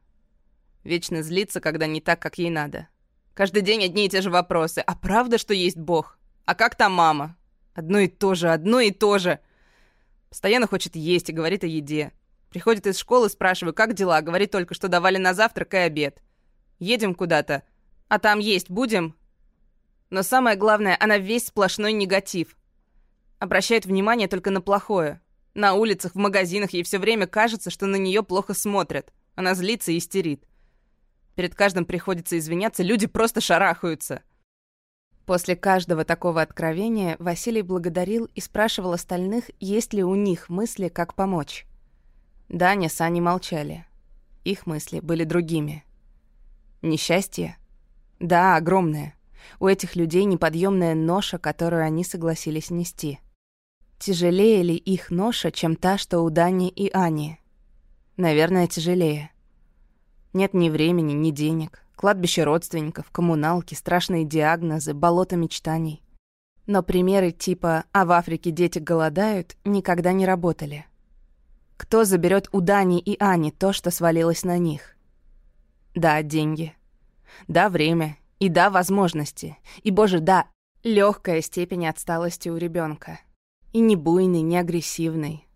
Вечно злится, когда не так, как ей надо. Каждый день одни и те же вопросы. «А правда, что есть Бог? А как там мама?» Одно и то же, одно и то же. Постоянно хочет есть и говорит о еде. Приходит из школы, спрашиваю, как дела? Говорит только, что давали на завтрак и обед. Едем куда-то. А там есть будем? Но самое главное, она весь сплошной негатив. Обращает внимание только на плохое. На улицах, в магазинах ей все время кажется, что на нее плохо смотрят. Она злится и истерит. Перед каждым приходится извиняться, люди просто шарахаются. После каждого такого откровения Василий благодарил и спрашивал остальных, есть ли у них мысли, как помочь. Даня с Аней молчали. Их мысли были другими. Несчастье? Да, огромное. У этих людей неподъемная ноша, которую они согласились нести. Тяжелее ли их ноша, чем та, что у Дани и Ани? Наверное, тяжелее. Нет ни времени, ни денег, кладбище родственников, коммуналки, страшные диагнозы, болото мечтаний. Но примеры типа «а в Африке дети голодают» никогда не работали. Кто заберет у Дани и Ани то, что свалилось на них? Да, деньги. Да, время. И да, возможности. И, боже, да, легкая степень отсталости у ребенка. И не буйный, не агрессивный.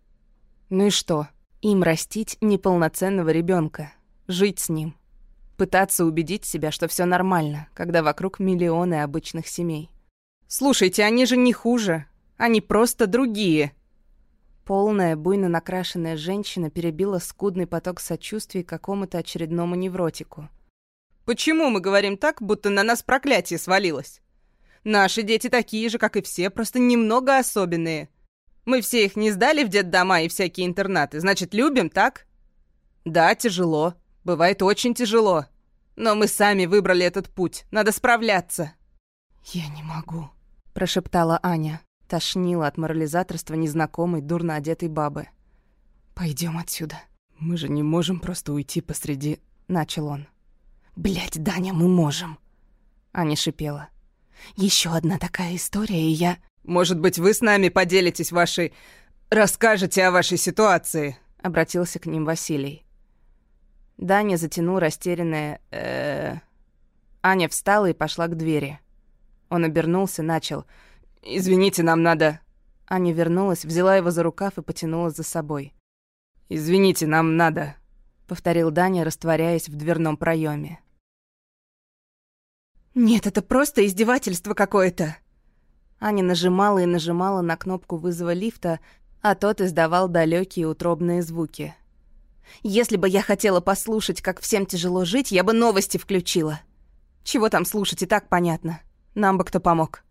Ну и что? Им растить неполноценного ребенка, жить с ним, пытаться убедить себя, что все нормально, когда вокруг миллионы обычных семей. Слушайте, они же не хуже. Они просто другие. Полная, буйно накрашенная женщина перебила скудный поток сочувствий какому-то очередному невротику. Почему мы говорим так, будто на нас проклятие свалилось? Наши дети такие же, как и все, просто немного особенные. Мы все их не сдали в детдома и всякие интернаты, значит, любим, так? Да, тяжело. Бывает очень тяжело. Но мы сами выбрали этот путь. Надо справляться. «Я не могу», — прошептала Аня. Тошнила от морализаторства незнакомой, дурно одетой бабы. Пойдем отсюда. Мы же не можем просто уйти посреди... Начал он. Блять, Даня, мы можем. Аня шипела. Еще одна такая история, и я... Может быть, вы с нами поделитесь вашей... Расскажете о вашей ситуации?» Обратился к ним Василий. Даня затянул растерянное... Аня встала и пошла к двери. Он обернулся, начал... «Извините, нам надо...» Аня вернулась, взяла его за рукав и потянула за собой. «Извините, нам надо...» — повторил Даня, растворяясь в дверном проеме. «Нет, это просто издевательство какое-то!» Аня нажимала и нажимала на кнопку вызова лифта, а тот издавал далекие утробные звуки. «Если бы я хотела послушать, как всем тяжело жить, я бы новости включила. Чего там слушать, и так понятно. Нам бы кто помог».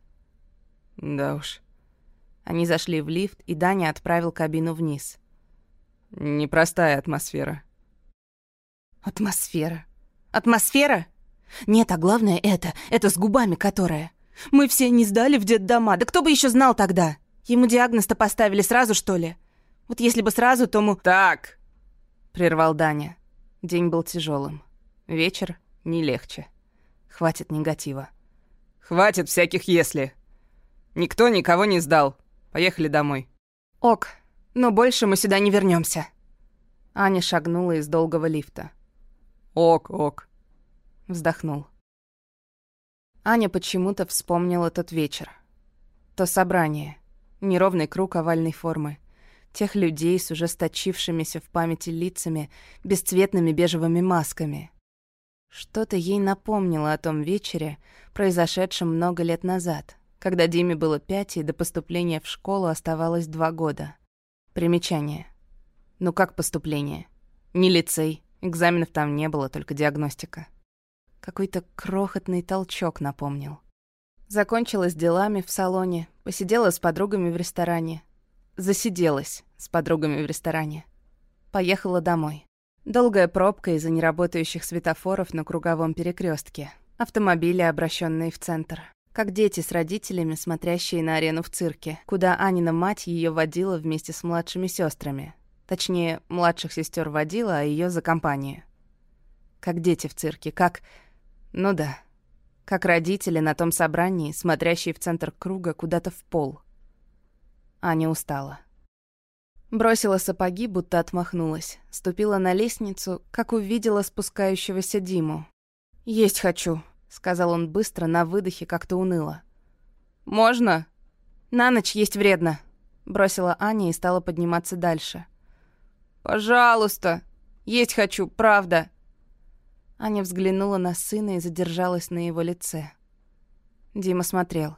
Да уж. Они зашли в лифт, и Даня отправил кабину вниз. Непростая атмосфера. Атмосфера? Атмосфера? Нет, а главное это, это с губами которая. Мы все не сдали в детдома, да кто бы еще знал тогда? Ему диагноз-то поставили сразу, что ли? Вот если бы сразу, то му... Так! Прервал Даня. День был тяжелым. Вечер не легче. Хватит негатива. Хватит всяких «если». Никто никого не сдал. Поехали домой. Ок, но больше мы сюда не вернемся. Аня шагнула из долгого лифта. Ок, ок. Вздохнул. Аня почему-то вспомнила тот вечер. То собрание. Неровный круг овальной формы. Тех людей с уже сточившимися в памяти лицами, бесцветными бежевыми масками. Что-то ей напомнило о том вечере, произошедшем много лет назад, когда Диме было пять, и до поступления в школу оставалось два года. Примечание. Ну как поступление? Не лицей, экзаменов там не было, только диагностика. Какой-то крохотный толчок напомнил. Закончила с делами в салоне, посидела с подругами в ресторане. Засиделась с подругами в ресторане. Поехала домой. Долгая пробка из-за неработающих светофоров на круговом перекрестке. Автомобили, обращенные в центр как дети с родителями, смотрящие на арену в цирке, куда Анина мать ее водила вместе с младшими сестрами. Точнее, младших сестер водила, а ее за компанию. Как дети в цирке, как... Ну да. Как родители на том собрании, смотрящие в центр круга куда-то в пол. Аня устала. Бросила сапоги, будто отмахнулась. Ступила на лестницу, как увидела спускающегося Диму. «Есть хочу», сказал он быстро, на выдохе как-то уныло. «Можно?» «На ночь есть вредно», — бросила Аня и стала подниматься дальше. «Пожалуйста, есть хочу, правда». Аня взглянула на сына и задержалась на его лице. Дима смотрел.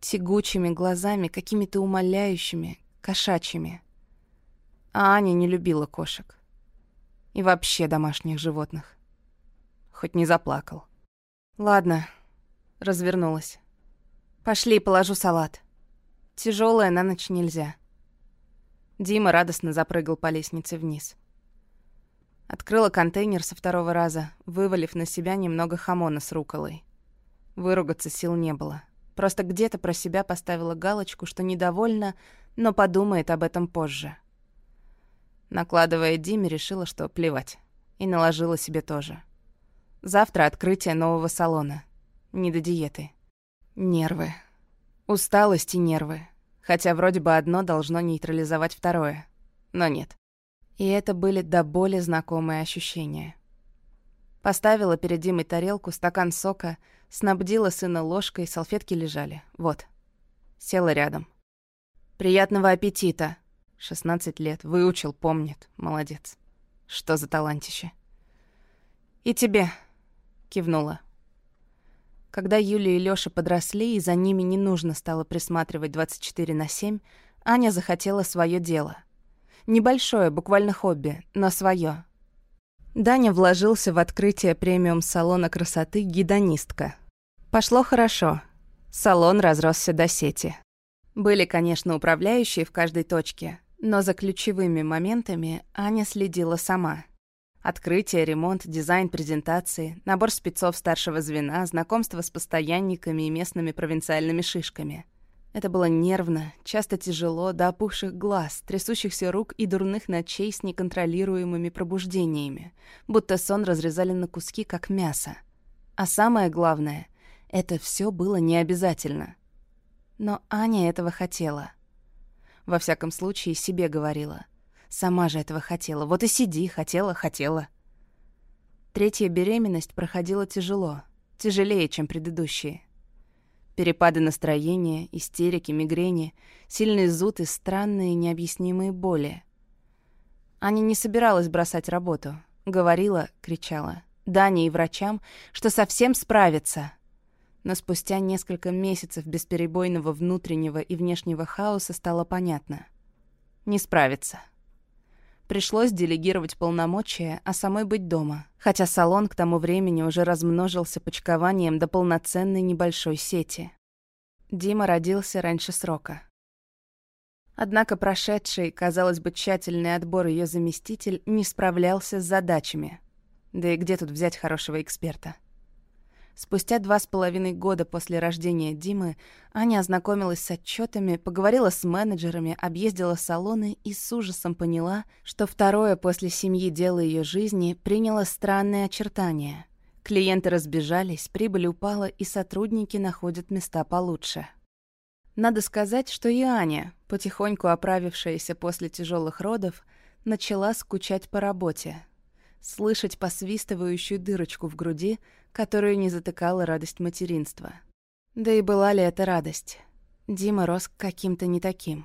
Тягучими глазами, какими-то умоляющими, кошачьими. А Аня не любила кошек. И вообще домашних животных. Хоть не заплакал. «Ладно», — развернулась. «Пошли, положу салат. Тяжелое на ночь нельзя». Дима радостно запрыгал по лестнице вниз. Открыла контейнер со второго раза, вывалив на себя немного хамона с руколой. Выругаться сил не было. Просто где-то про себя поставила галочку, что недовольна, но подумает об этом позже. Накладывая Диме, решила, что плевать. И наложила себе тоже. Завтра открытие нового салона. Не до диеты. Нервы. Усталость и нервы. Хотя вроде бы одно должно нейтрализовать второе. Но нет. И это были до боли знакомые ощущения. Поставила перед Димой тарелку, стакан сока, снабдила сына ложкой, салфетки лежали. Вот. Села рядом. «Приятного аппетита!» 16 лет, выучил, помнит. Молодец. Что за талантище. «И тебе», — кивнула. Когда Юля и Лёша подросли, и за ними не нужно стало присматривать 24 на 7, Аня захотела свое дело. Небольшое, буквально хобби, но свое. Даня вложился в открытие премиум-салона красоты «Гедонистка». Пошло хорошо. Салон разросся до сети. Были, конечно, управляющие в каждой точке, но за ключевыми моментами Аня следила сама. Открытие, ремонт, дизайн презентации, набор спецов старшего звена, знакомство с постоянниками и местными провинциальными шишками. Это было нервно, часто тяжело, до опухших глаз, трясущихся рук и дурных ночей с неконтролируемыми пробуждениями, будто сон разрезали на куски, как мясо. А самое главное, это все было необязательно. Но Аня этого хотела — во всяком случае, себе говорила. Сама же этого хотела. Вот и сиди, хотела, хотела. Третья беременность проходила тяжело. Тяжелее, чем предыдущие. Перепады настроения, истерики, мигрени, сильный зуд и странные необъяснимые боли. Аня не собиралась бросать работу. Говорила, кричала. Дане и врачам, что совсем справится — но спустя несколько месяцев бесперебойного внутреннего и внешнего хаоса стало понятно. Не справиться. Пришлось делегировать полномочия, а самой быть дома, хотя салон к тому времени уже размножился почкованием до полноценной небольшой сети. Дима родился раньше срока. Однако прошедший, казалось бы, тщательный отбор ее заместитель не справлялся с задачами. Да и где тут взять хорошего эксперта? Спустя два с половиной года после рождения Димы Аня ознакомилась с отчетами, поговорила с менеджерами, объездила салоны и с ужасом поняла, что второе после семьи дело ее жизни приняло странные очертания. Клиенты разбежались, прибыль упала, и сотрудники находят места получше. Надо сказать, что и Аня, потихоньку оправившаяся после тяжелых родов, начала скучать по работе, слышать посвистывающую дырочку в груди, которую не затыкала радость материнства. Да и была ли это радость? Дима рос каким-то не таким.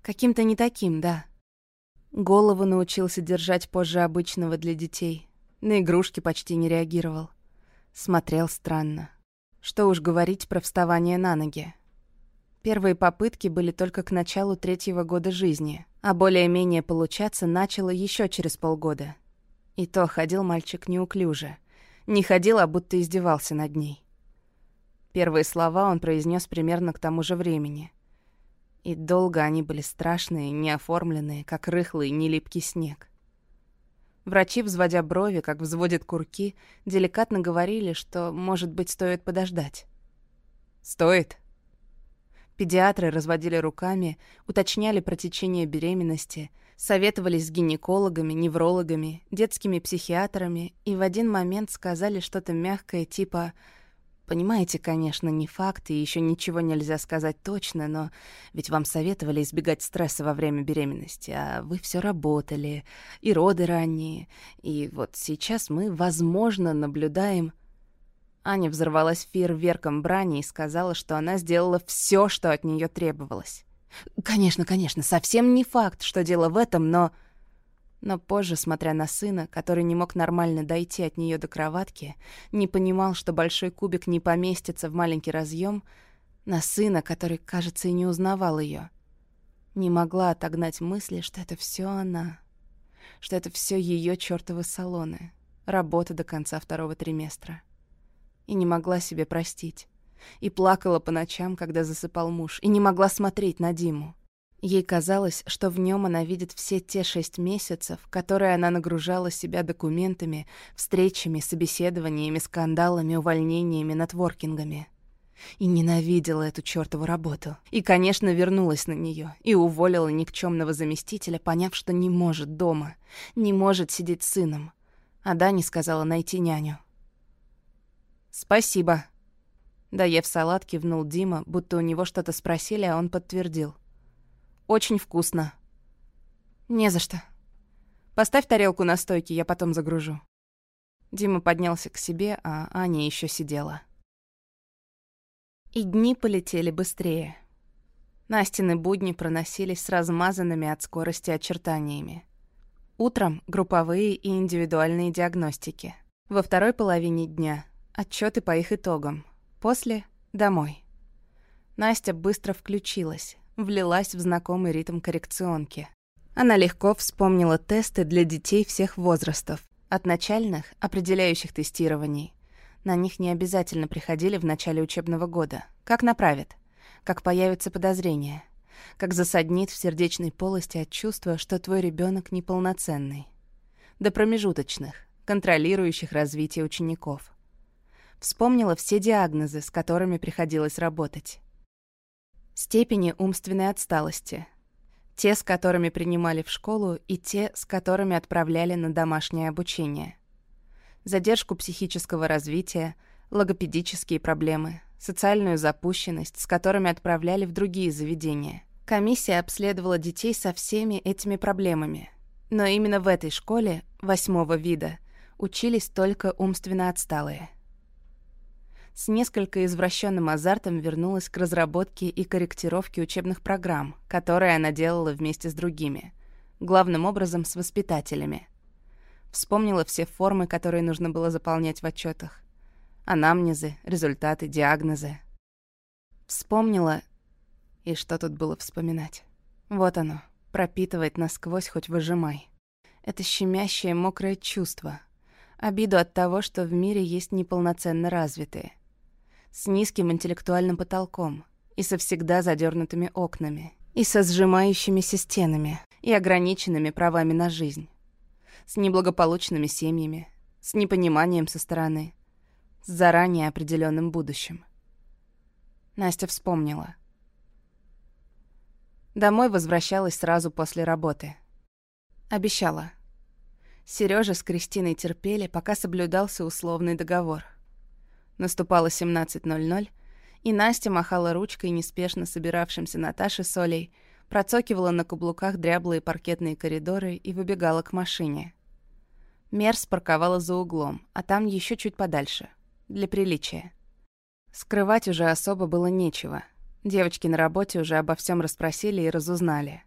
Каким-то не таким, да. Голову научился держать позже обычного для детей. На игрушки почти не реагировал. Смотрел странно. Что уж говорить про вставание на ноги. Первые попытки были только к началу третьего года жизни, а более-менее получаться начало еще через полгода — и то ходил мальчик неуклюже. Не ходил, а будто издевался над ней. Первые слова он произнес примерно к тому же времени. И долго они были страшные, неоформленные, как рыхлый, нелипкий снег. Врачи, взводя брови, как взводят курки, деликатно говорили, что, может быть, стоит подождать. «Стоит?» Педиатры разводили руками, уточняли про течение беременности — Советовались с гинекологами, неврологами, детскими психиатрами и в один момент сказали что-то мягкое типа «Понимаете, конечно, не факт, и еще ничего нельзя сказать точно, но ведь вам советовали избегать стресса во время беременности, а вы все работали, и роды ранние, и вот сейчас мы, возможно, наблюдаем...» Аня взорвалась фейерверком брани и сказала, что она сделала все, что от нее требовалось. Конечно, конечно, совсем не факт, что дело в этом, но... Но позже, смотря на сына, который не мог нормально дойти от нее до кроватки, не понимал, что большой кубик не поместится в маленький разъем, на сына, который, кажется, и не узнавал ее, не могла отогнать мысли, что это все она, что это все ее чертовы салоны, работа до конца второго триместра. И не могла себе простить и плакала по ночам, когда засыпал муж, и не могла смотреть на Диму. Ей казалось, что в нем она видит все те шесть месяцев, которые она нагружала себя документами, встречами, собеседованиями, скандалами, увольнениями, нетворкингами. И ненавидела эту чёртову работу. И, конечно, вернулась на неё и уволила никчемного заместителя, поняв, что не может дома, не может сидеть с сыном. А Дани сказала найти няню. «Спасибо», Доев салат, кивнул Дима, будто у него что-то спросили, а он подтвердил. «Очень вкусно». «Не за что. Поставь тарелку на стойке, я потом загружу». Дима поднялся к себе, а Аня еще сидела. И дни полетели быстрее. Настины будни проносились с размазанными от скорости очертаниями. Утром — групповые и индивидуальные диагностики. Во второй половине дня — отчеты по их итогам. После — домой. Настя быстро включилась, влилась в знакомый ритм коррекционки. Она легко вспомнила тесты для детей всех возрастов, от начальных, определяющих тестирований. На них не обязательно приходили в начале учебного года. Как направят? Как появятся подозрения? Как засаднит в сердечной полости от чувства, что твой ребенок неполноценный? До промежуточных, контролирующих развитие учеников. Вспомнила все диагнозы, с которыми приходилось работать. Степени умственной отсталости. Те, с которыми принимали в школу, и те, с которыми отправляли на домашнее обучение. Задержку психического развития, логопедические проблемы, социальную запущенность, с которыми отправляли в другие заведения. Комиссия обследовала детей со всеми этими проблемами. Но именно в этой школе, восьмого вида, учились только умственно отсталые с несколько извращенным азартом вернулась к разработке и корректировке учебных программ, которые она делала вместе с другими, главным образом с воспитателями. Вспомнила все формы, которые нужно было заполнять в отчетах. Анамнезы, результаты, диагнозы. Вспомнила... И что тут было вспоминать? Вот оно, пропитывает насквозь хоть выжимай. Это щемящее мокрое чувство. Обиду от того, что в мире есть неполноценно развитые — с низким интеллектуальным потолком и со всегда задернутыми окнами, и со сжимающимися стенами, и ограниченными правами на жизнь, с неблагополучными семьями, с непониманием со стороны, с заранее определенным будущим. Настя вспомнила. Домой возвращалась сразу после работы. Обещала. Сережа с Кристиной терпели, пока соблюдался условный договор. Наступало 17.00, и Настя махала ручкой неспешно собиравшимся Наташе с Олей, процокивала на каблуках дряблые паркетные коридоры и выбегала к машине. Мерс парковала за углом, а там еще чуть подальше, для приличия. Скрывать уже особо было нечего. Девочки на работе уже обо всем расспросили и разузнали.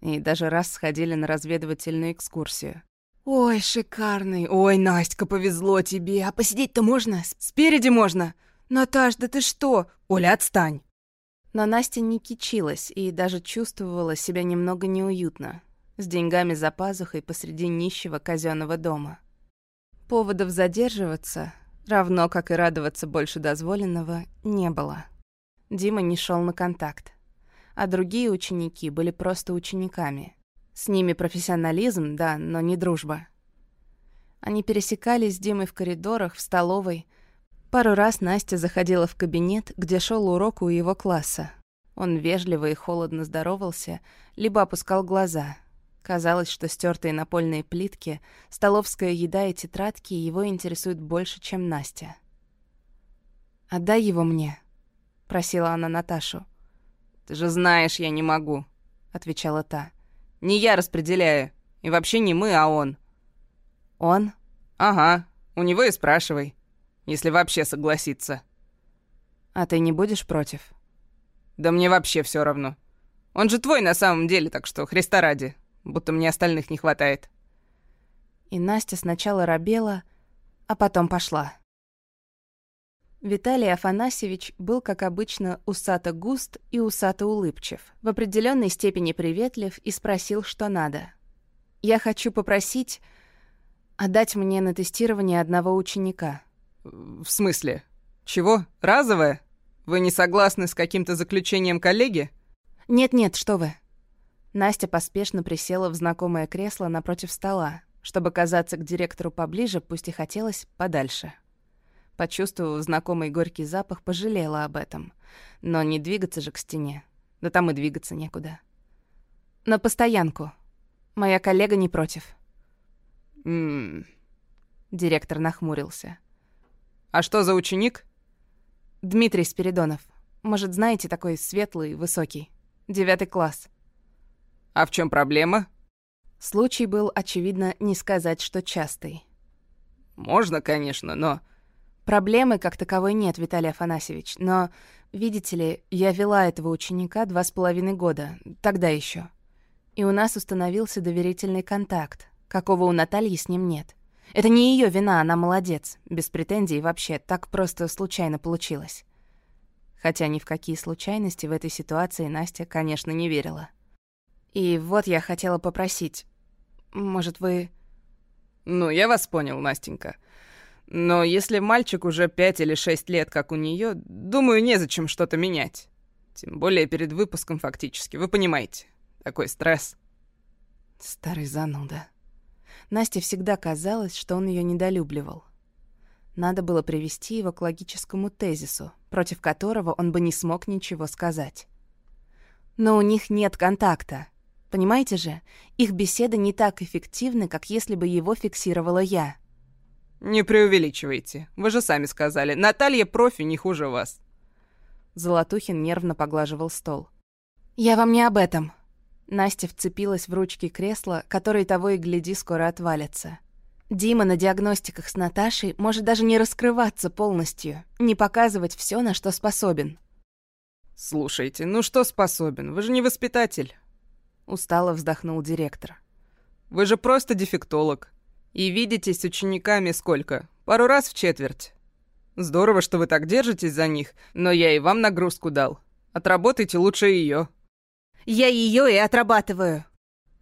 И даже раз сходили на разведывательную экскурсию. «Ой, шикарный! Ой, Настя, повезло тебе! А посидеть-то можно? Спереди можно? Наташ, да ты что? Оля, отстань!» Но Настя не кичилась и даже чувствовала себя немного неуютно, с деньгами за пазухой посреди нищего казенного дома. Поводов задерживаться, равно как и радоваться больше дозволенного, не было. Дима не шел на контакт, а другие ученики были просто учениками — с ними профессионализм, да, но не дружба. Они пересекались с Димой в коридорах, в столовой. Пару раз Настя заходила в кабинет, где шел урок у его класса. Он вежливо и холодно здоровался, либо опускал глаза. Казалось, что стертые напольные плитки, столовская еда и тетрадки его интересуют больше, чем Настя. «Отдай его мне», — просила она Наташу. «Ты же знаешь, я не могу», — отвечала та. Не я распределяю. И вообще не мы, а он». «Он?» «Ага. У него и спрашивай. Если вообще согласится». «А ты не будешь против?» «Да мне вообще все равно. Он же твой на самом деле, так что Христа ради. Будто мне остальных не хватает». И Настя сначала робела, а потом пошла. Виталий Афанасьевич был, как обычно, усато-густ и усато-улыбчив, в определенной степени приветлив и спросил, что надо. «Я хочу попросить отдать мне на тестирование одного ученика». «В смысле? Чего? Разовое? Вы не согласны с каким-то заключением коллеги?» «Нет-нет, что вы». Настя поспешно присела в знакомое кресло напротив стола, чтобы казаться к директору поближе, пусть и хотелось, подальше. Почувствовав знакомый горький запах, пожалела об этом. Но не двигаться же к стене. Да там и двигаться некуда. На постоянку. Моя коллега не против. Ммм. Директор нахмурился. А что за ученик? Дмитрий Спиридонов. Может, знаете, такой светлый, высокий. Девятый класс. А в чем проблема? Случай был, очевидно, не сказать, что частый. Можно, конечно, но Проблемы как таковой нет, Виталий Афанасьевич, но, видите ли, я вела этого ученика два с половиной года, тогда еще. И у нас установился доверительный контакт, какого у Натальи с ним нет. Это не ее вина, она молодец, без претензий вообще, так просто случайно получилось. Хотя ни в какие случайности в этой ситуации Настя, конечно, не верила. И вот я хотела попросить, может, вы... Ну, я вас понял, Настенька. Но если мальчик уже пять или шесть лет, как у нее, думаю, незачем что-то менять. Тем более перед выпуском фактически, вы понимаете. Такой стресс. Старый зануда. Насте всегда казалось, что он ее недолюбливал. Надо было привести его к логическому тезису, против которого он бы не смог ничего сказать. Но у них нет контакта. Понимаете же, их беседы не так эффективны, как если бы его фиксировала я. Не преувеличивайте. Вы же сами сказали, Наталья профи не хуже вас. Золотухин нервно поглаживал стол. «Я вам не об этом». Настя вцепилась в ручки кресла, которые того и гляди скоро отвалятся. Дима на диагностиках с Наташей может даже не раскрываться полностью, не показывать все, на что способен. «Слушайте, ну что способен? Вы же не воспитатель. Устало вздохнул директор. «Вы же просто дефектолог. И видитесь с учениками сколько? Пару раз в четверть. Здорово, что вы так держитесь за них, но я и вам нагрузку дал. Отработайте лучше ее. «Я ее и отрабатываю!»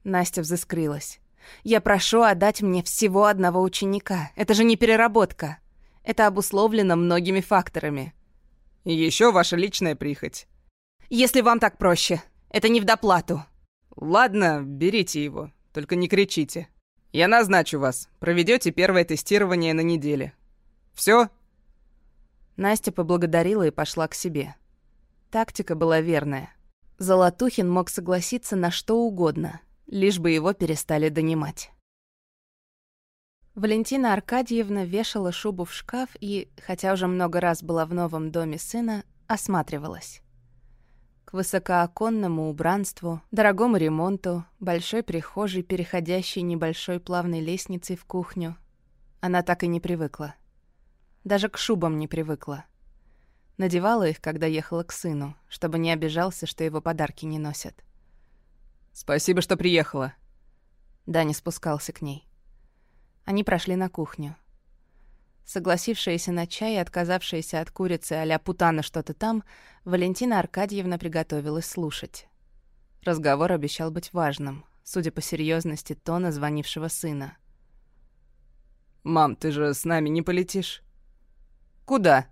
Настя взыскрилась. «Я прошу отдать мне всего одного ученика. Это же не переработка. Это обусловлено многими факторами». Еще ваша личная прихоть. «Если вам так проще. Это не в доплату». «Ладно, берите его, только не кричите. Я назначу вас. Проведете первое тестирование на неделе. Все? Настя поблагодарила и пошла к себе. Тактика была верная. Золотухин мог согласиться на что угодно, лишь бы его перестали донимать. Валентина Аркадьевна вешала шубу в шкаф и, хотя уже много раз была в новом доме сына, осматривалась к высокооконному убранству, дорогому ремонту, большой прихожей, переходящей небольшой плавной лестницей в кухню. Она так и не привыкла. Даже к шубам не привыкла. Надевала их, когда ехала к сыну, чтобы не обижался, что его подарки не носят. «Спасибо, что приехала». Даня спускался к ней. Они прошли на кухню. Согласившаяся на чай и отказавшаяся от курицы а-ля путана что-то там, Валентина Аркадьевна приготовилась слушать. Разговор обещал быть важным, судя по серьезности тона звонившего сына. «Мам, ты же с нами не полетишь?» «Куда?»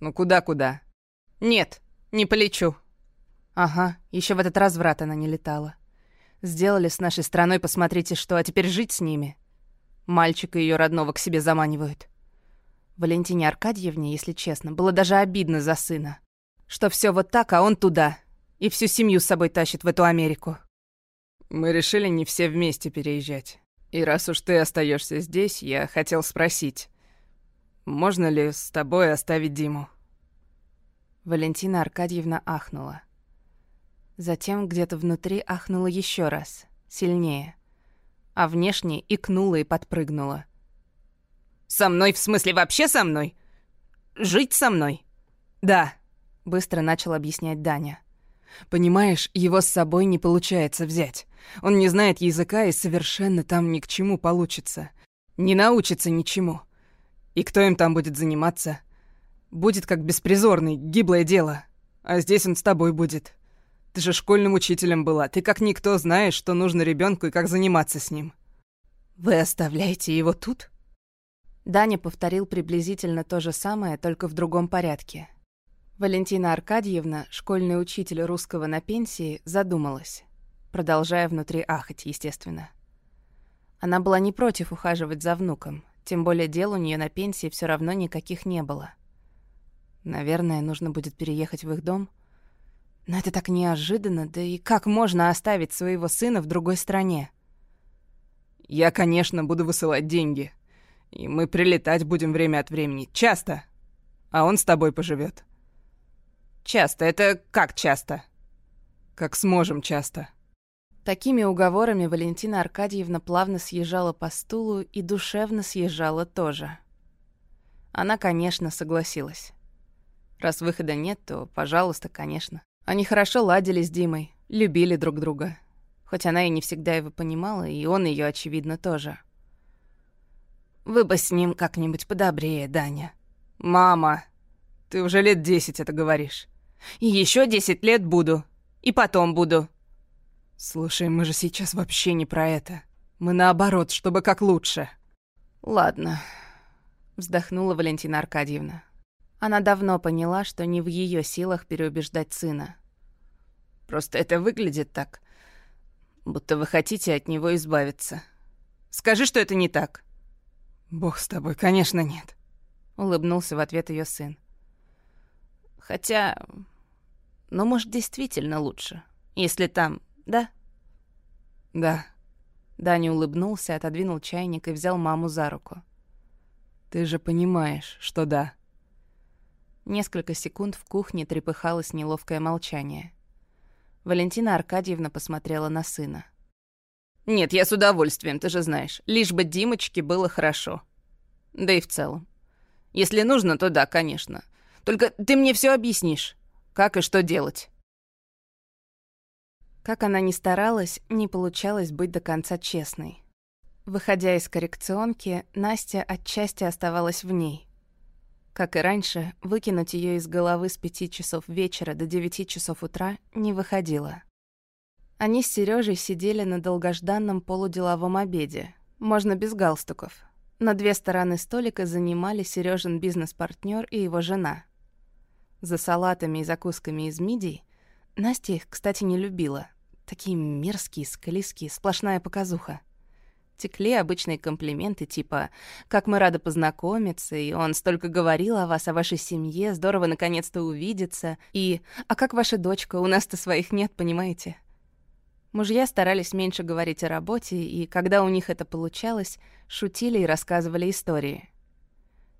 «Ну куда-куда?» «Нет, не полечу». «Ага, еще в этот разврат она не летала. Сделали с нашей страной, посмотрите что, а теперь жить с ними. Мальчика ее родного к себе заманивают. Валентине Аркадьевне, если честно, было даже обидно за сына. Что все вот так, а он туда. И всю семью с собой тащит в эту Америку. Мы решили не все вместе переезжать. И раз уж ты остаешься здесь, я хотел спросить, можно ли с тобой оставить Диму? Валентина Аркадьевна ахнула. Затем где-то внутри ахнула еще раз, сильнее а внешне икнула и подпрыгнула. «Со мной, в смысле, вообще со мной? Жить со мной?» «Да», — быстро начал объяснять Даня. «Понимаешь, его с собой не получается взять. Он не знает языка и совершенно там ни к чему получится. Не научится ничему. И кто им там будет заниматься? Будет как беспризорный, гиблое дело. А здесь он с тобой будет. Ты же школьным учителем была. Ты как никто знаешь, что нужно ребенку и как заниматься с ним. Вы оставляете его тут? Даня повторил приблизительно то же самое, только в другом порядке. Валентина Аркадьевна, школьный учитель русского на пенсии, задумалась, продолжая внутри ахать, естественно. Она была не против ухаживать за внуком, тем более дел у нее на пенсии все равно никаких не было. Наверное, нужно будет переехать в их дом — но это так неожиданно, да и как можно оставить своего сына в другой стране? Я, конечно, буду высылать деньги. И мы прилетать будем время от времени. Часто. А он с тобой поживет. Часто? Это как часто? Как сможем часто. Такими уговорами Валентина Аркадьевна плавно съезжала по стулу и душевно съезжала тоже. Она, конечно, согласилась. Раз выхода нет, то, пожалуйста, конечно. Они хорошо ладили с Димой, любили друг друга. Хоть она и не всегда его понимала, и он ее очевидно, тоже. «Вы бы с ним как-нибудь подобрее, Даня». «Мама, ты уже лет десять это говоришь». «И еще десять лет буду. И потом буду». «Слушай, мы же сейчас вообще не про это. Мы наоборот, чтобы как лучше». «Ладно», — вздохнула Валентина Аркадьевна. Она давно поняла, что не в ее силах переубеждать сына. «Просто это выглядит так, будто вы хотите от него избавиться. Скажи, что это не так». «Бог с тобой, конечно, нет», — улыбнулся в ответ ее сын. «Хотя, ну, может, действительно лучше, если там, да?» «Да», Даня улыбнулся, отодвинул чайник и взял маму за руку. «Ты же понимаешь, что да». Несколько секунд в кухне трепыхалось неловкое молчание. Валентина Аркадьевна посмотрела на сына. «Нет, я с удовольствием, ты же знаешь. Лишь бы Димочке было хорошо. Да и в целом. Если нужно, то да, конечно. Только ты мне все объяснишь. Как и что делать». Как она ни старалась, не получалось быть до конца честной. Выходя из коррекционки, Настя отчасти оставалась в ней. Как и раньше, выкинуть ее из головы с пяти часов вечера до девяти часов утра не выходило. Они с Сережей сидели на долгожданном полуделовом обеде, можно без галстуков. На две стороны столика занимали Сережин бизнес-партнер и его жена. За салатами и закусками из мидий Настя их, кстати, не любила. Такие мерзкие, склизкие, сплошная показуха. Текли обычные комплименты типа «Как мы рады познакомиться», и «Он столько говорил о вас, о вашей семье, здорово наконец-то увидеться», и «А как ваша дочка? У нас-то своих нет, понимаете?» Мужья старались меньше говорить о работе, и когда у них это получалось, шутили и рассказывали истории.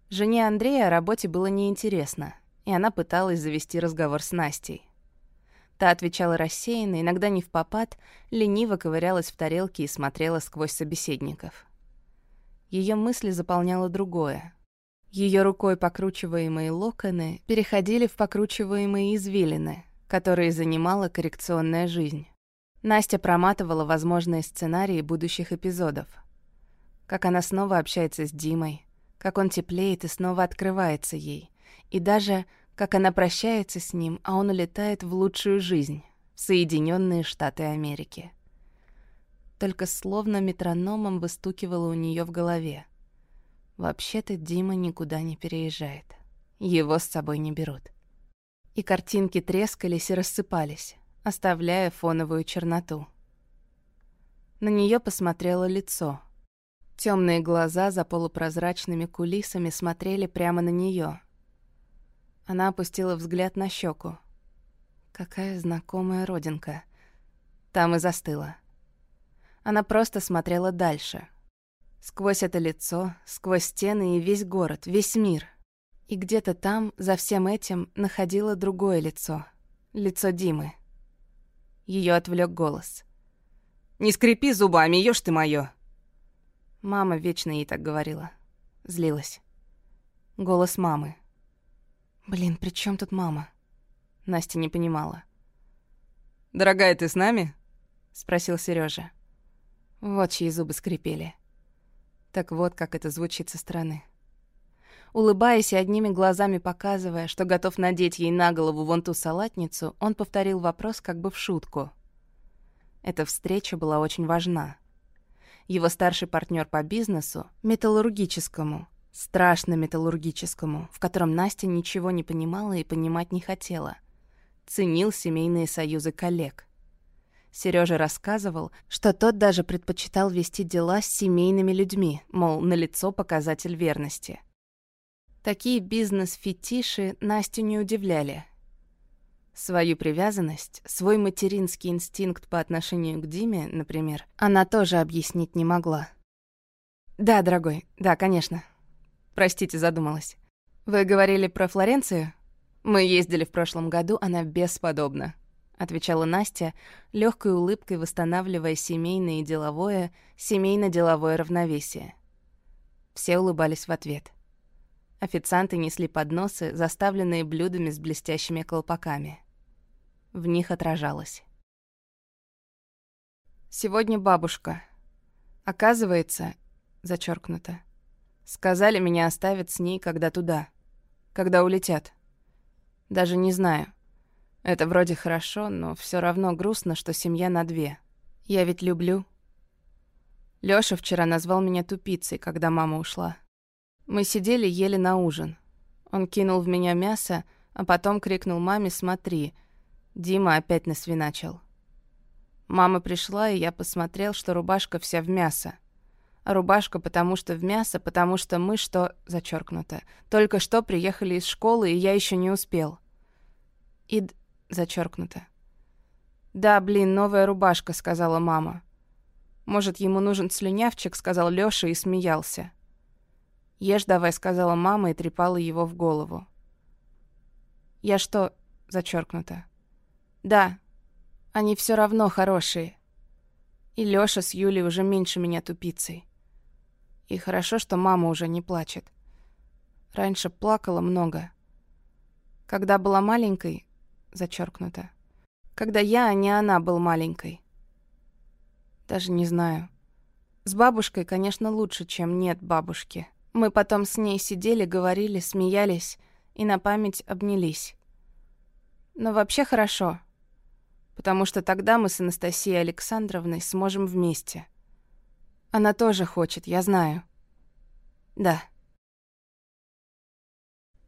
Жене Андрея о работе было неинтересно, и она пыталась завести разговор с Настей. Та отвечала рассеянно, иногда не в попад, лениво ковырялась в тарелке и смотрела сквозь собеседников. Ее мысли заполняло другое. Ее рукой покручиваемые локоны переходили в покручиваемые извилины, которые занимала коррекционная жизнь. Настя проматывала возможные сценарии будущих эпизодов. Как она снова общается с Димой, как он теплеет и снова открывается ей. И даже как она прощается с ним, а он улетает в лучшую жизнь, в Соединенные Штаты Америки. Только словно метрономом выстукивало у нее в голове. Вообще-то Дима никуда не переезжает. Его с собой не берут. И картинки трескались и рассыпались, оставляя фоновую черноту. На нее посмотрело лицо. Темные глаза за полупрозрачными кулисами смотрели прямо на нее, она опустила взгляд на щеку. Какая знакомая родинка. Там и застыла. Она просто смотрела дальше. Сквозь это лицо, сквозь стены и весь город, весь мир. И где-то там, за всем этим, находила другое лицо. Лицо Димы. Ее отвлек голос. «Не скрипи зубами, ешь ты моё!» Мама вечно ей так говорила. Злилась. Голос мамы. Блин, при чем тут мама? Настя не понимала. «Дорогая, ты с нами?» — спросил Сережа. Вот чьи зубы скрипели. Так вот, как это звучит со стороны. Улыбаясь и одними глазами показывая, что готов надеть ей на голову вон ту салатницу, он повторил вопрос как бы в шутку. Эта встреча была очень важна. Его старший партнер по бизнесу, металлургическому, Страшно металлургическому, в котором Настя ничего не понимала и понимать не хотела. Ценил семейные союзы коллег. Сережа рассказывал, что тот даже предпочитал вести дела с семейными людьми, мол, налицо показатель верности. Такие бизнес-фетиши Настю не удивляли. Свою привязанность, свой материнский инстинкт по отношению к Диме, например, она тоже объяснить не могла. «Да, дорогой, да, конечно. Простите, задумалась. Вы говорили про Флоренцию? Мы ездили в прошлом году, она бесподобна, отвечала Настя, легкой улыбкой восстанавливая семейное и деловое, семейно-деловое равновесие. Все улыбались в ответ. Официанты несли подносы, заставленные блюдами с блестящими колпаками. В них отражалось. «Сегодня бабушка. Оказывается, зачеркнуто. Сказали, меня оставят с ней, когда туда. Когда улетят. Даже не знаю. Это вроде хорошо, но все равно грустно, что семья на две. Я ведь люблю. Лёша вчера назвал меня тупицей, когда мама ушла. Мы сидели, ели на ужин. Он кинул в меня мясо, а потом крикнул маме «Смотри!» Дима опять насвиначил. Мама пришла, и я посмотрел, что рубашка вся в мясо. Рубашка потому что в мясо, потому что мы что... Зачеркнуто. Только что приехали из школы, и я еще не успел. Ид... Зачеркнуто. «Да, блин, новая рубашка», — сказала мама. «Может, ему нужен слюнявчик», — сказал Лёша и смеялся. «Ешь давай», — сказала мама и трепала его в голову. «Я что?» — зачеркнуто. «Да, они все равно хорошие. И Лёша с Юлей уже меньше меня тупицей. И хорошо, что мама уже не плачет. Раньше плакала много. Когда была маленькой, зачеркнуто. Когда я, а не она, был маленькой. Даже не знаю. С бабушкой, конечно, лучше, чем нет бабушки. Мы потом с ней сидели, говорили, смеялись и на память обнялись. Но вообще хорошо, потому что тогда мы с Анастасией Александровной сможем вместе. Она тоже хочет, я знаю. Да.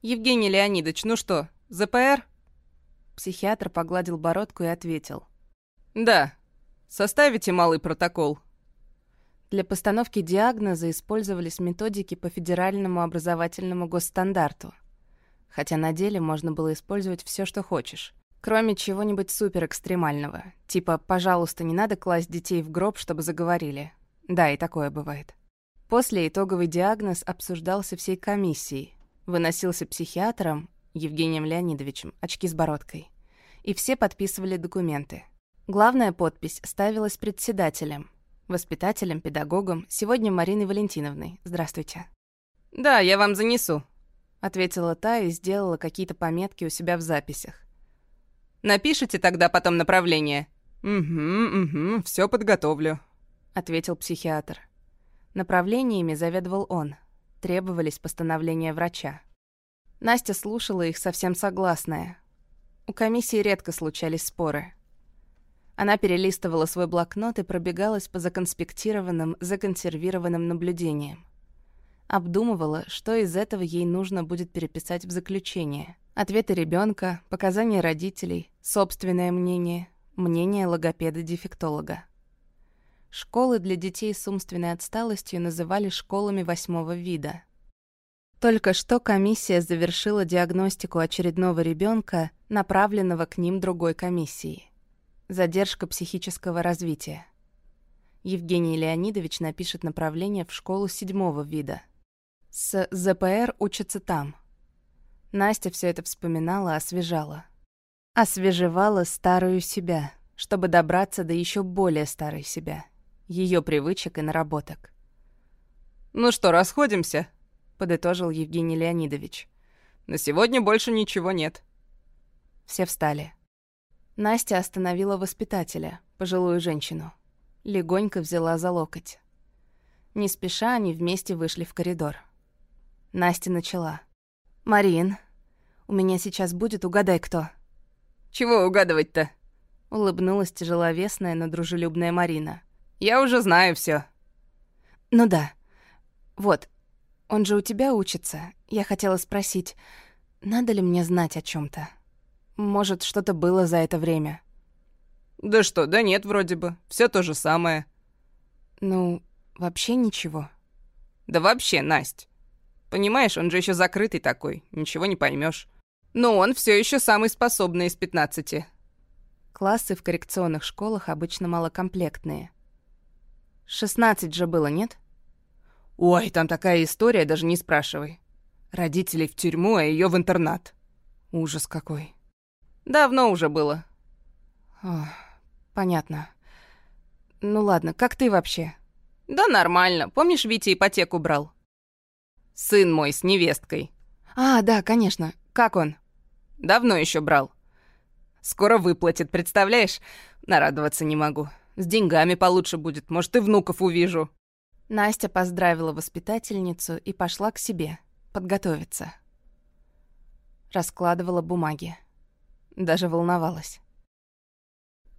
Евгений Леонидович, ну что, ЗПР? Психиатр погладил бородку и ответил. Да. Составите малый протокол. Для постановки диагноза использовались методики по федеральному образовательному госстандарту. Хотя на деле можно было использовать все, что хочешь. Кроме чего-нибудь суперэкстремального. Типа, пожалуйста, не надо класть детей в гроб, чтобы заговорили. Да, и такое бывает. После итоговый диагноз обсуждался всей комиссией. Выносился психиатром, Евгением Леонидовичем, очки с бородкой. И все подписывали документы. Главная подпись ставилась председателем, воспитателем, педагогом, сегодня Мариной Валентиновной. Здравствуйте. «Да, я вам занесу», — ответила та и сделала какие-то пометки у себя в записях. «Напишите тогда потом направление». «Угу, угу, все подготовлю», — ответил психиатр. Направлениями заведовал он. Требовались постановления врача. Настя слушала их совсем согласная. У комиссии редко случались споры. Она перелистывала свой блокнот и пробегалась по законспектированным, законсервированным наблюдениям. Обдумывала, что из этого ей нужно будет переписать в заключение. Ответы ребенка, показания родителей, собственное мнение, мнение логопеда-дефектолога. Школы для детей с умственной отсталостью называли школами восьмого вида. Только что комиссия завершила диагностику очередного ребенка, направленного к ним другой комиссией. Задержка психического развития. Евгений Леонидович напишет направление в школу седьмого вида. С ЗПР учатся там. Настя все это вспоминала, освежала. Освежевала старую себя, чтобы добраться до еще более старой себя. Ее привычек и наработок. «Ну что, расходимся?» — подытожил Евгений Леонидович. «На сегодня больше ничего нет». Все встали. Настя остановила воспитателя, пожилую женщину. Легонько взяла за локоть. Не спеша они вместе вышли в коридор. Настя начала. «Марин, у меня сейчас будет угадай кто». «Чего угадывать-то?» Улыбнулась тяжеловесная, но дружелюбная Марина. «Я уже знаю все. «Ну да. Вот, он же у тебя учится. Я хотела спросить, надо ли мне знать о чем то может, что-то было за это время. Да что, да нет, вроде бы. Все то же самое. Ну, вообще ничего. Да вообще, Насть. Понимаешь, он же еще закрытый такой, ничего не поймешь. Но он все еще самый способный из пятнадцати. Классы в коррекционных школах обычно малокомплектные. Шестнадцать же было, нет? Ой, там такая история, даже не спрашивай. Родителей в тюрьму, а ее в интернат. Ужас какой. Давно уже было. О, понятно. Ну ладно, как ты вообще? Да нормально. Помнишь, Витя ипотеку брал? Сын мой с невесткой. А, да, конечно. Как он? Давно еще брал. Скоро выплатит, представляешь? Нарадоваться не могу. С деньгами получше будет, может, и внуков увижу. Настя поздравила воспитательницу и пошла к себе, подготовиться. Раскладывала бумаги. Даже волновалась.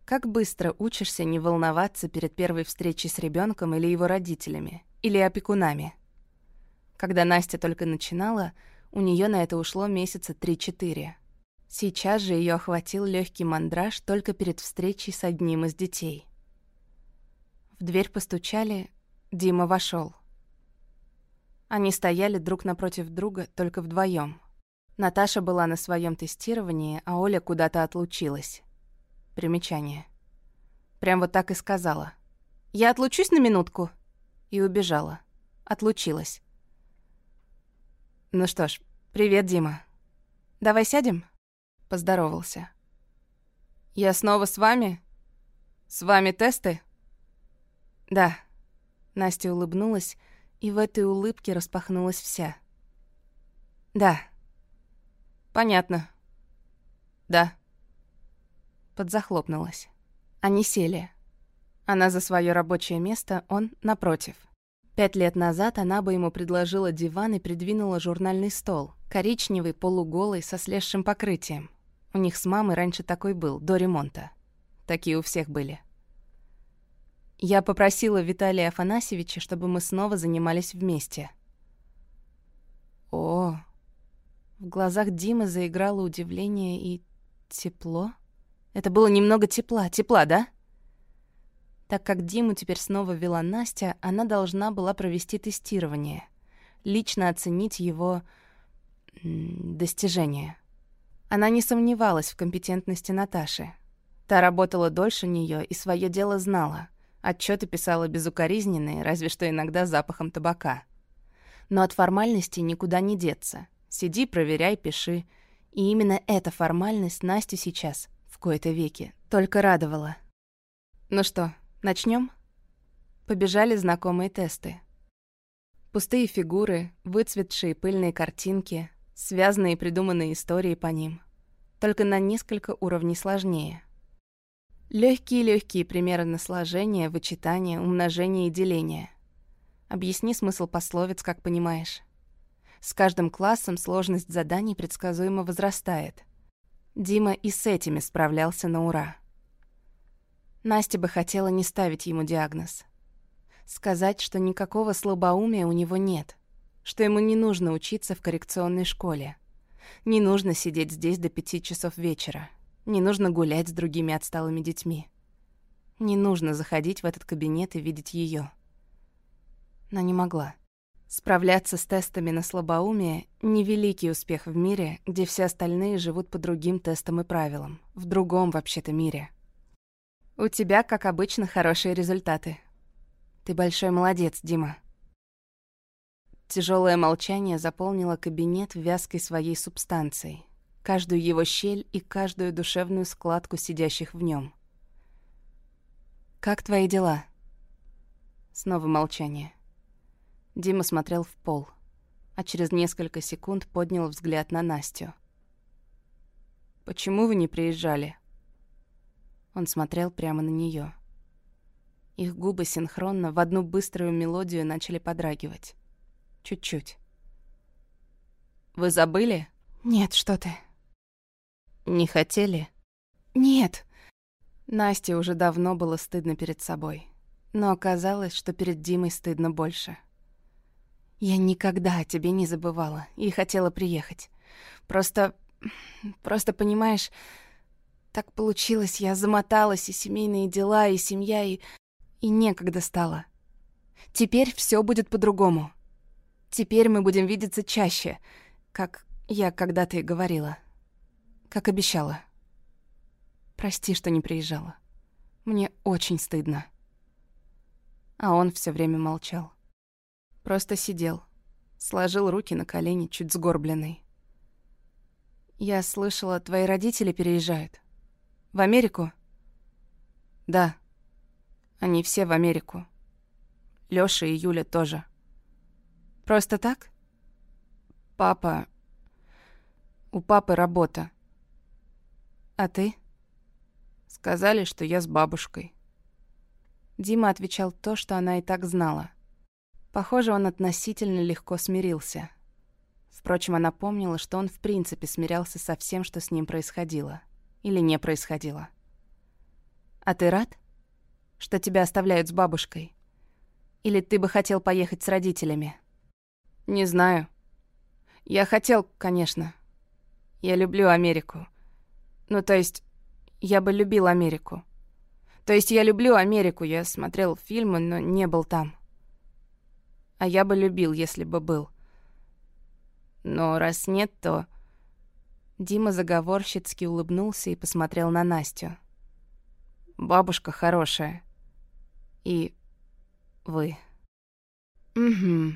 Как быстро учишься не волноваться перед первой встречей с ребенком или его родителями, или опекунами. Когда Настя только начинала, у нее на это ушло месяца 3-4. Сейчас же ее охватил легкий мандраж только перед встречей с одним из детей. В дверь постучали, Дима вошел. Они стояли друг напротив друга, только вдвоем. Наташа была на своем тестировании, а Оля куда-то отлучилась. Примечание. Прям вот так и сказала. «Я отлучусь на минутку?» И убежала. Отлучилась. «Ну что ж, привет, Дима. Давай сядем?» Поздоровался. «Я снова с вами? С вами тесты?» «Да». Настя улыбнулась, и в этой улыбке распахнулась вся. «Да». «Понятно». «Да» подзахлопнулась. Они сели. Она за свое рабочее место, он напротив. Пять лет назад она бы ему предложила диван и придвинула журнальный стол. Коричневый, полуголый, со слезшим покрытием. У них с мамой раньше такой был, до ремонта. Такие у всех были. Я попросила Виталия Афанасьевича, чтобы мы снова занимались вместе. О, в глазах Димы заиграло удивление и тепло. Это было немного тепла. Тепла, да? Так как Диму теперь снова вела Настя, она должна была провести тестирование. Лично оценить его достижения. Она не сомневалась в компетентности Наташи. Та работала дольше нее и свое дело знала. Отчеты писала безукоризненные, разве что иногда запахом табака. Но от формальности никуда не деться. Сиди, проверяй, пиши. И именно эта формальность Настю сейчас кои-то веки, только радовало. Ну что, начнем? Побежали знакомые тесты. Пустые фигуры, выцветшие пыльные картинки, связанные и придуманные истории по ним. Только на несколько уровней сложнее. Легкие-легкие примеры на сложение, вычитание, умножение и деление. Объясни смысл пословиц, как понимаешь. С каждым классом сложность заданий предсказуемо возрастает — Дима и с этими справлялся на ура. Настя бы хотела не ставить ему диагноз. Сказать, что никакого слабоумия у него нет, что ему не нужно учиться в коррекционной школе. Не нужно сидеть здесь до пяти часов вечера. Не нужно гулять с другими отсталыми детьми. Не нужно заходить в этот кабинет и видеть ее. Но не могла. Справляться с тестами на слабоумие — невеликий успех в мире, где все остальные живут по другим тестам и правилам. В другом, вообще-то, мире. У тебя, как обычно, хорошие результаты. Ты большой молодец, Дима. Тяжелое молчание заполнило кабинет вязкой своей субстанцией, каждую его щель и каждую душевную складку сидящих в нем. «Как твои дела?» Снова молчание. Дима смотрел в пол, а через несколько секунд поднял взгляд на Настю. «Почему вы не приезжали?» Он смотрел прямо на нее. Их губы синхронно в одну быструю мелодию начали подрагивать. Чуть-чуть. «Вы забыли?» «Нет, что ты». «Не хотели?» «Нет». Насте уже давно было стыдно перед собой. Но оказалось, что перед Димой стыдно больше. Я никогда о тебе не забывала и хотела приехать. Просто... просто, понимаешь, так получилось, я замоталась, и семейные дела, и семья, и... и некогда стало. Теперь все будет по-другому. Теперь мы будем видеться чаще, как я когда-то и говорила. Как обещала. Прости, что не приезжала. Мне очень стыдно. А он все время молчал. Просто сидел. Сложил руки на колени, чуть сгорбленный. «Я слышала, твои родители переезжают. В Америку?» «Да. Они все в Америку. Лёша и Юля тоже». «Просто так?» «Папа...» У папы работа. А ты? Сказали, что я с бабушкой. Дима отвечал то, что она и так знала. Похоже, он относительно легко смирился. Впрочем, она помнила, что он в принципе смирялся со всем, что с ним происходило. Или не происходило. «А ты рад, что тебя оставляют с бабушкой? Или ты бы хотел поехать с родителями?» «Не знаю. Я хотел, конечно. Я люблю Америку. Ну, то есть, я бы любил Америку. То есть я люблю Америку, я смотрел фильмы, но не был там. А я бы любил, если бы был. Но раз нет, то... Дима заговорщицки улыбнулся и посмотрел на Настю. Бабушка хорошая. И вы. Угу.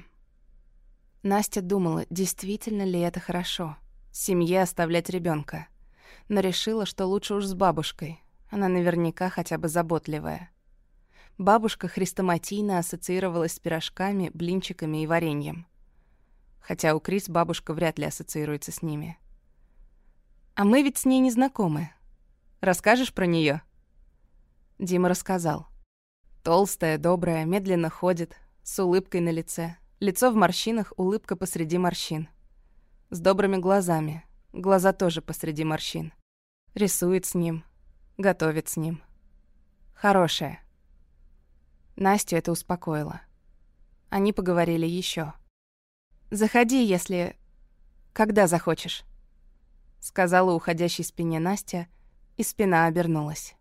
Настя думала, действительно ли это хорошо. Семье оставлять ребенка но решила, что лучше уж с бабушкой. Она наверняка хотя бы заботливая. Бабушка хрестоматийно ассоциировалась с пирожками, блинчиками и вареньем. Хотя у Крис бабушка вряд ли ассоциируется с ними. «А мы ведь с ней не знакомы. Расскажешь про нее? Дима рассказал. Толстая, добрая, медленно ходит, с улыбкой на лице. Лицо в морщинах, улыбка посреди морщин. С добрыми глазами. Глаза тоже посреди морщин. Рисует с ним, готовит с ним. Хорошая. Настю это успокоило. Они поговорили еще. «Заходи, если... когда захочешь», — сказала уходящей спине Настя, и спина обернулась.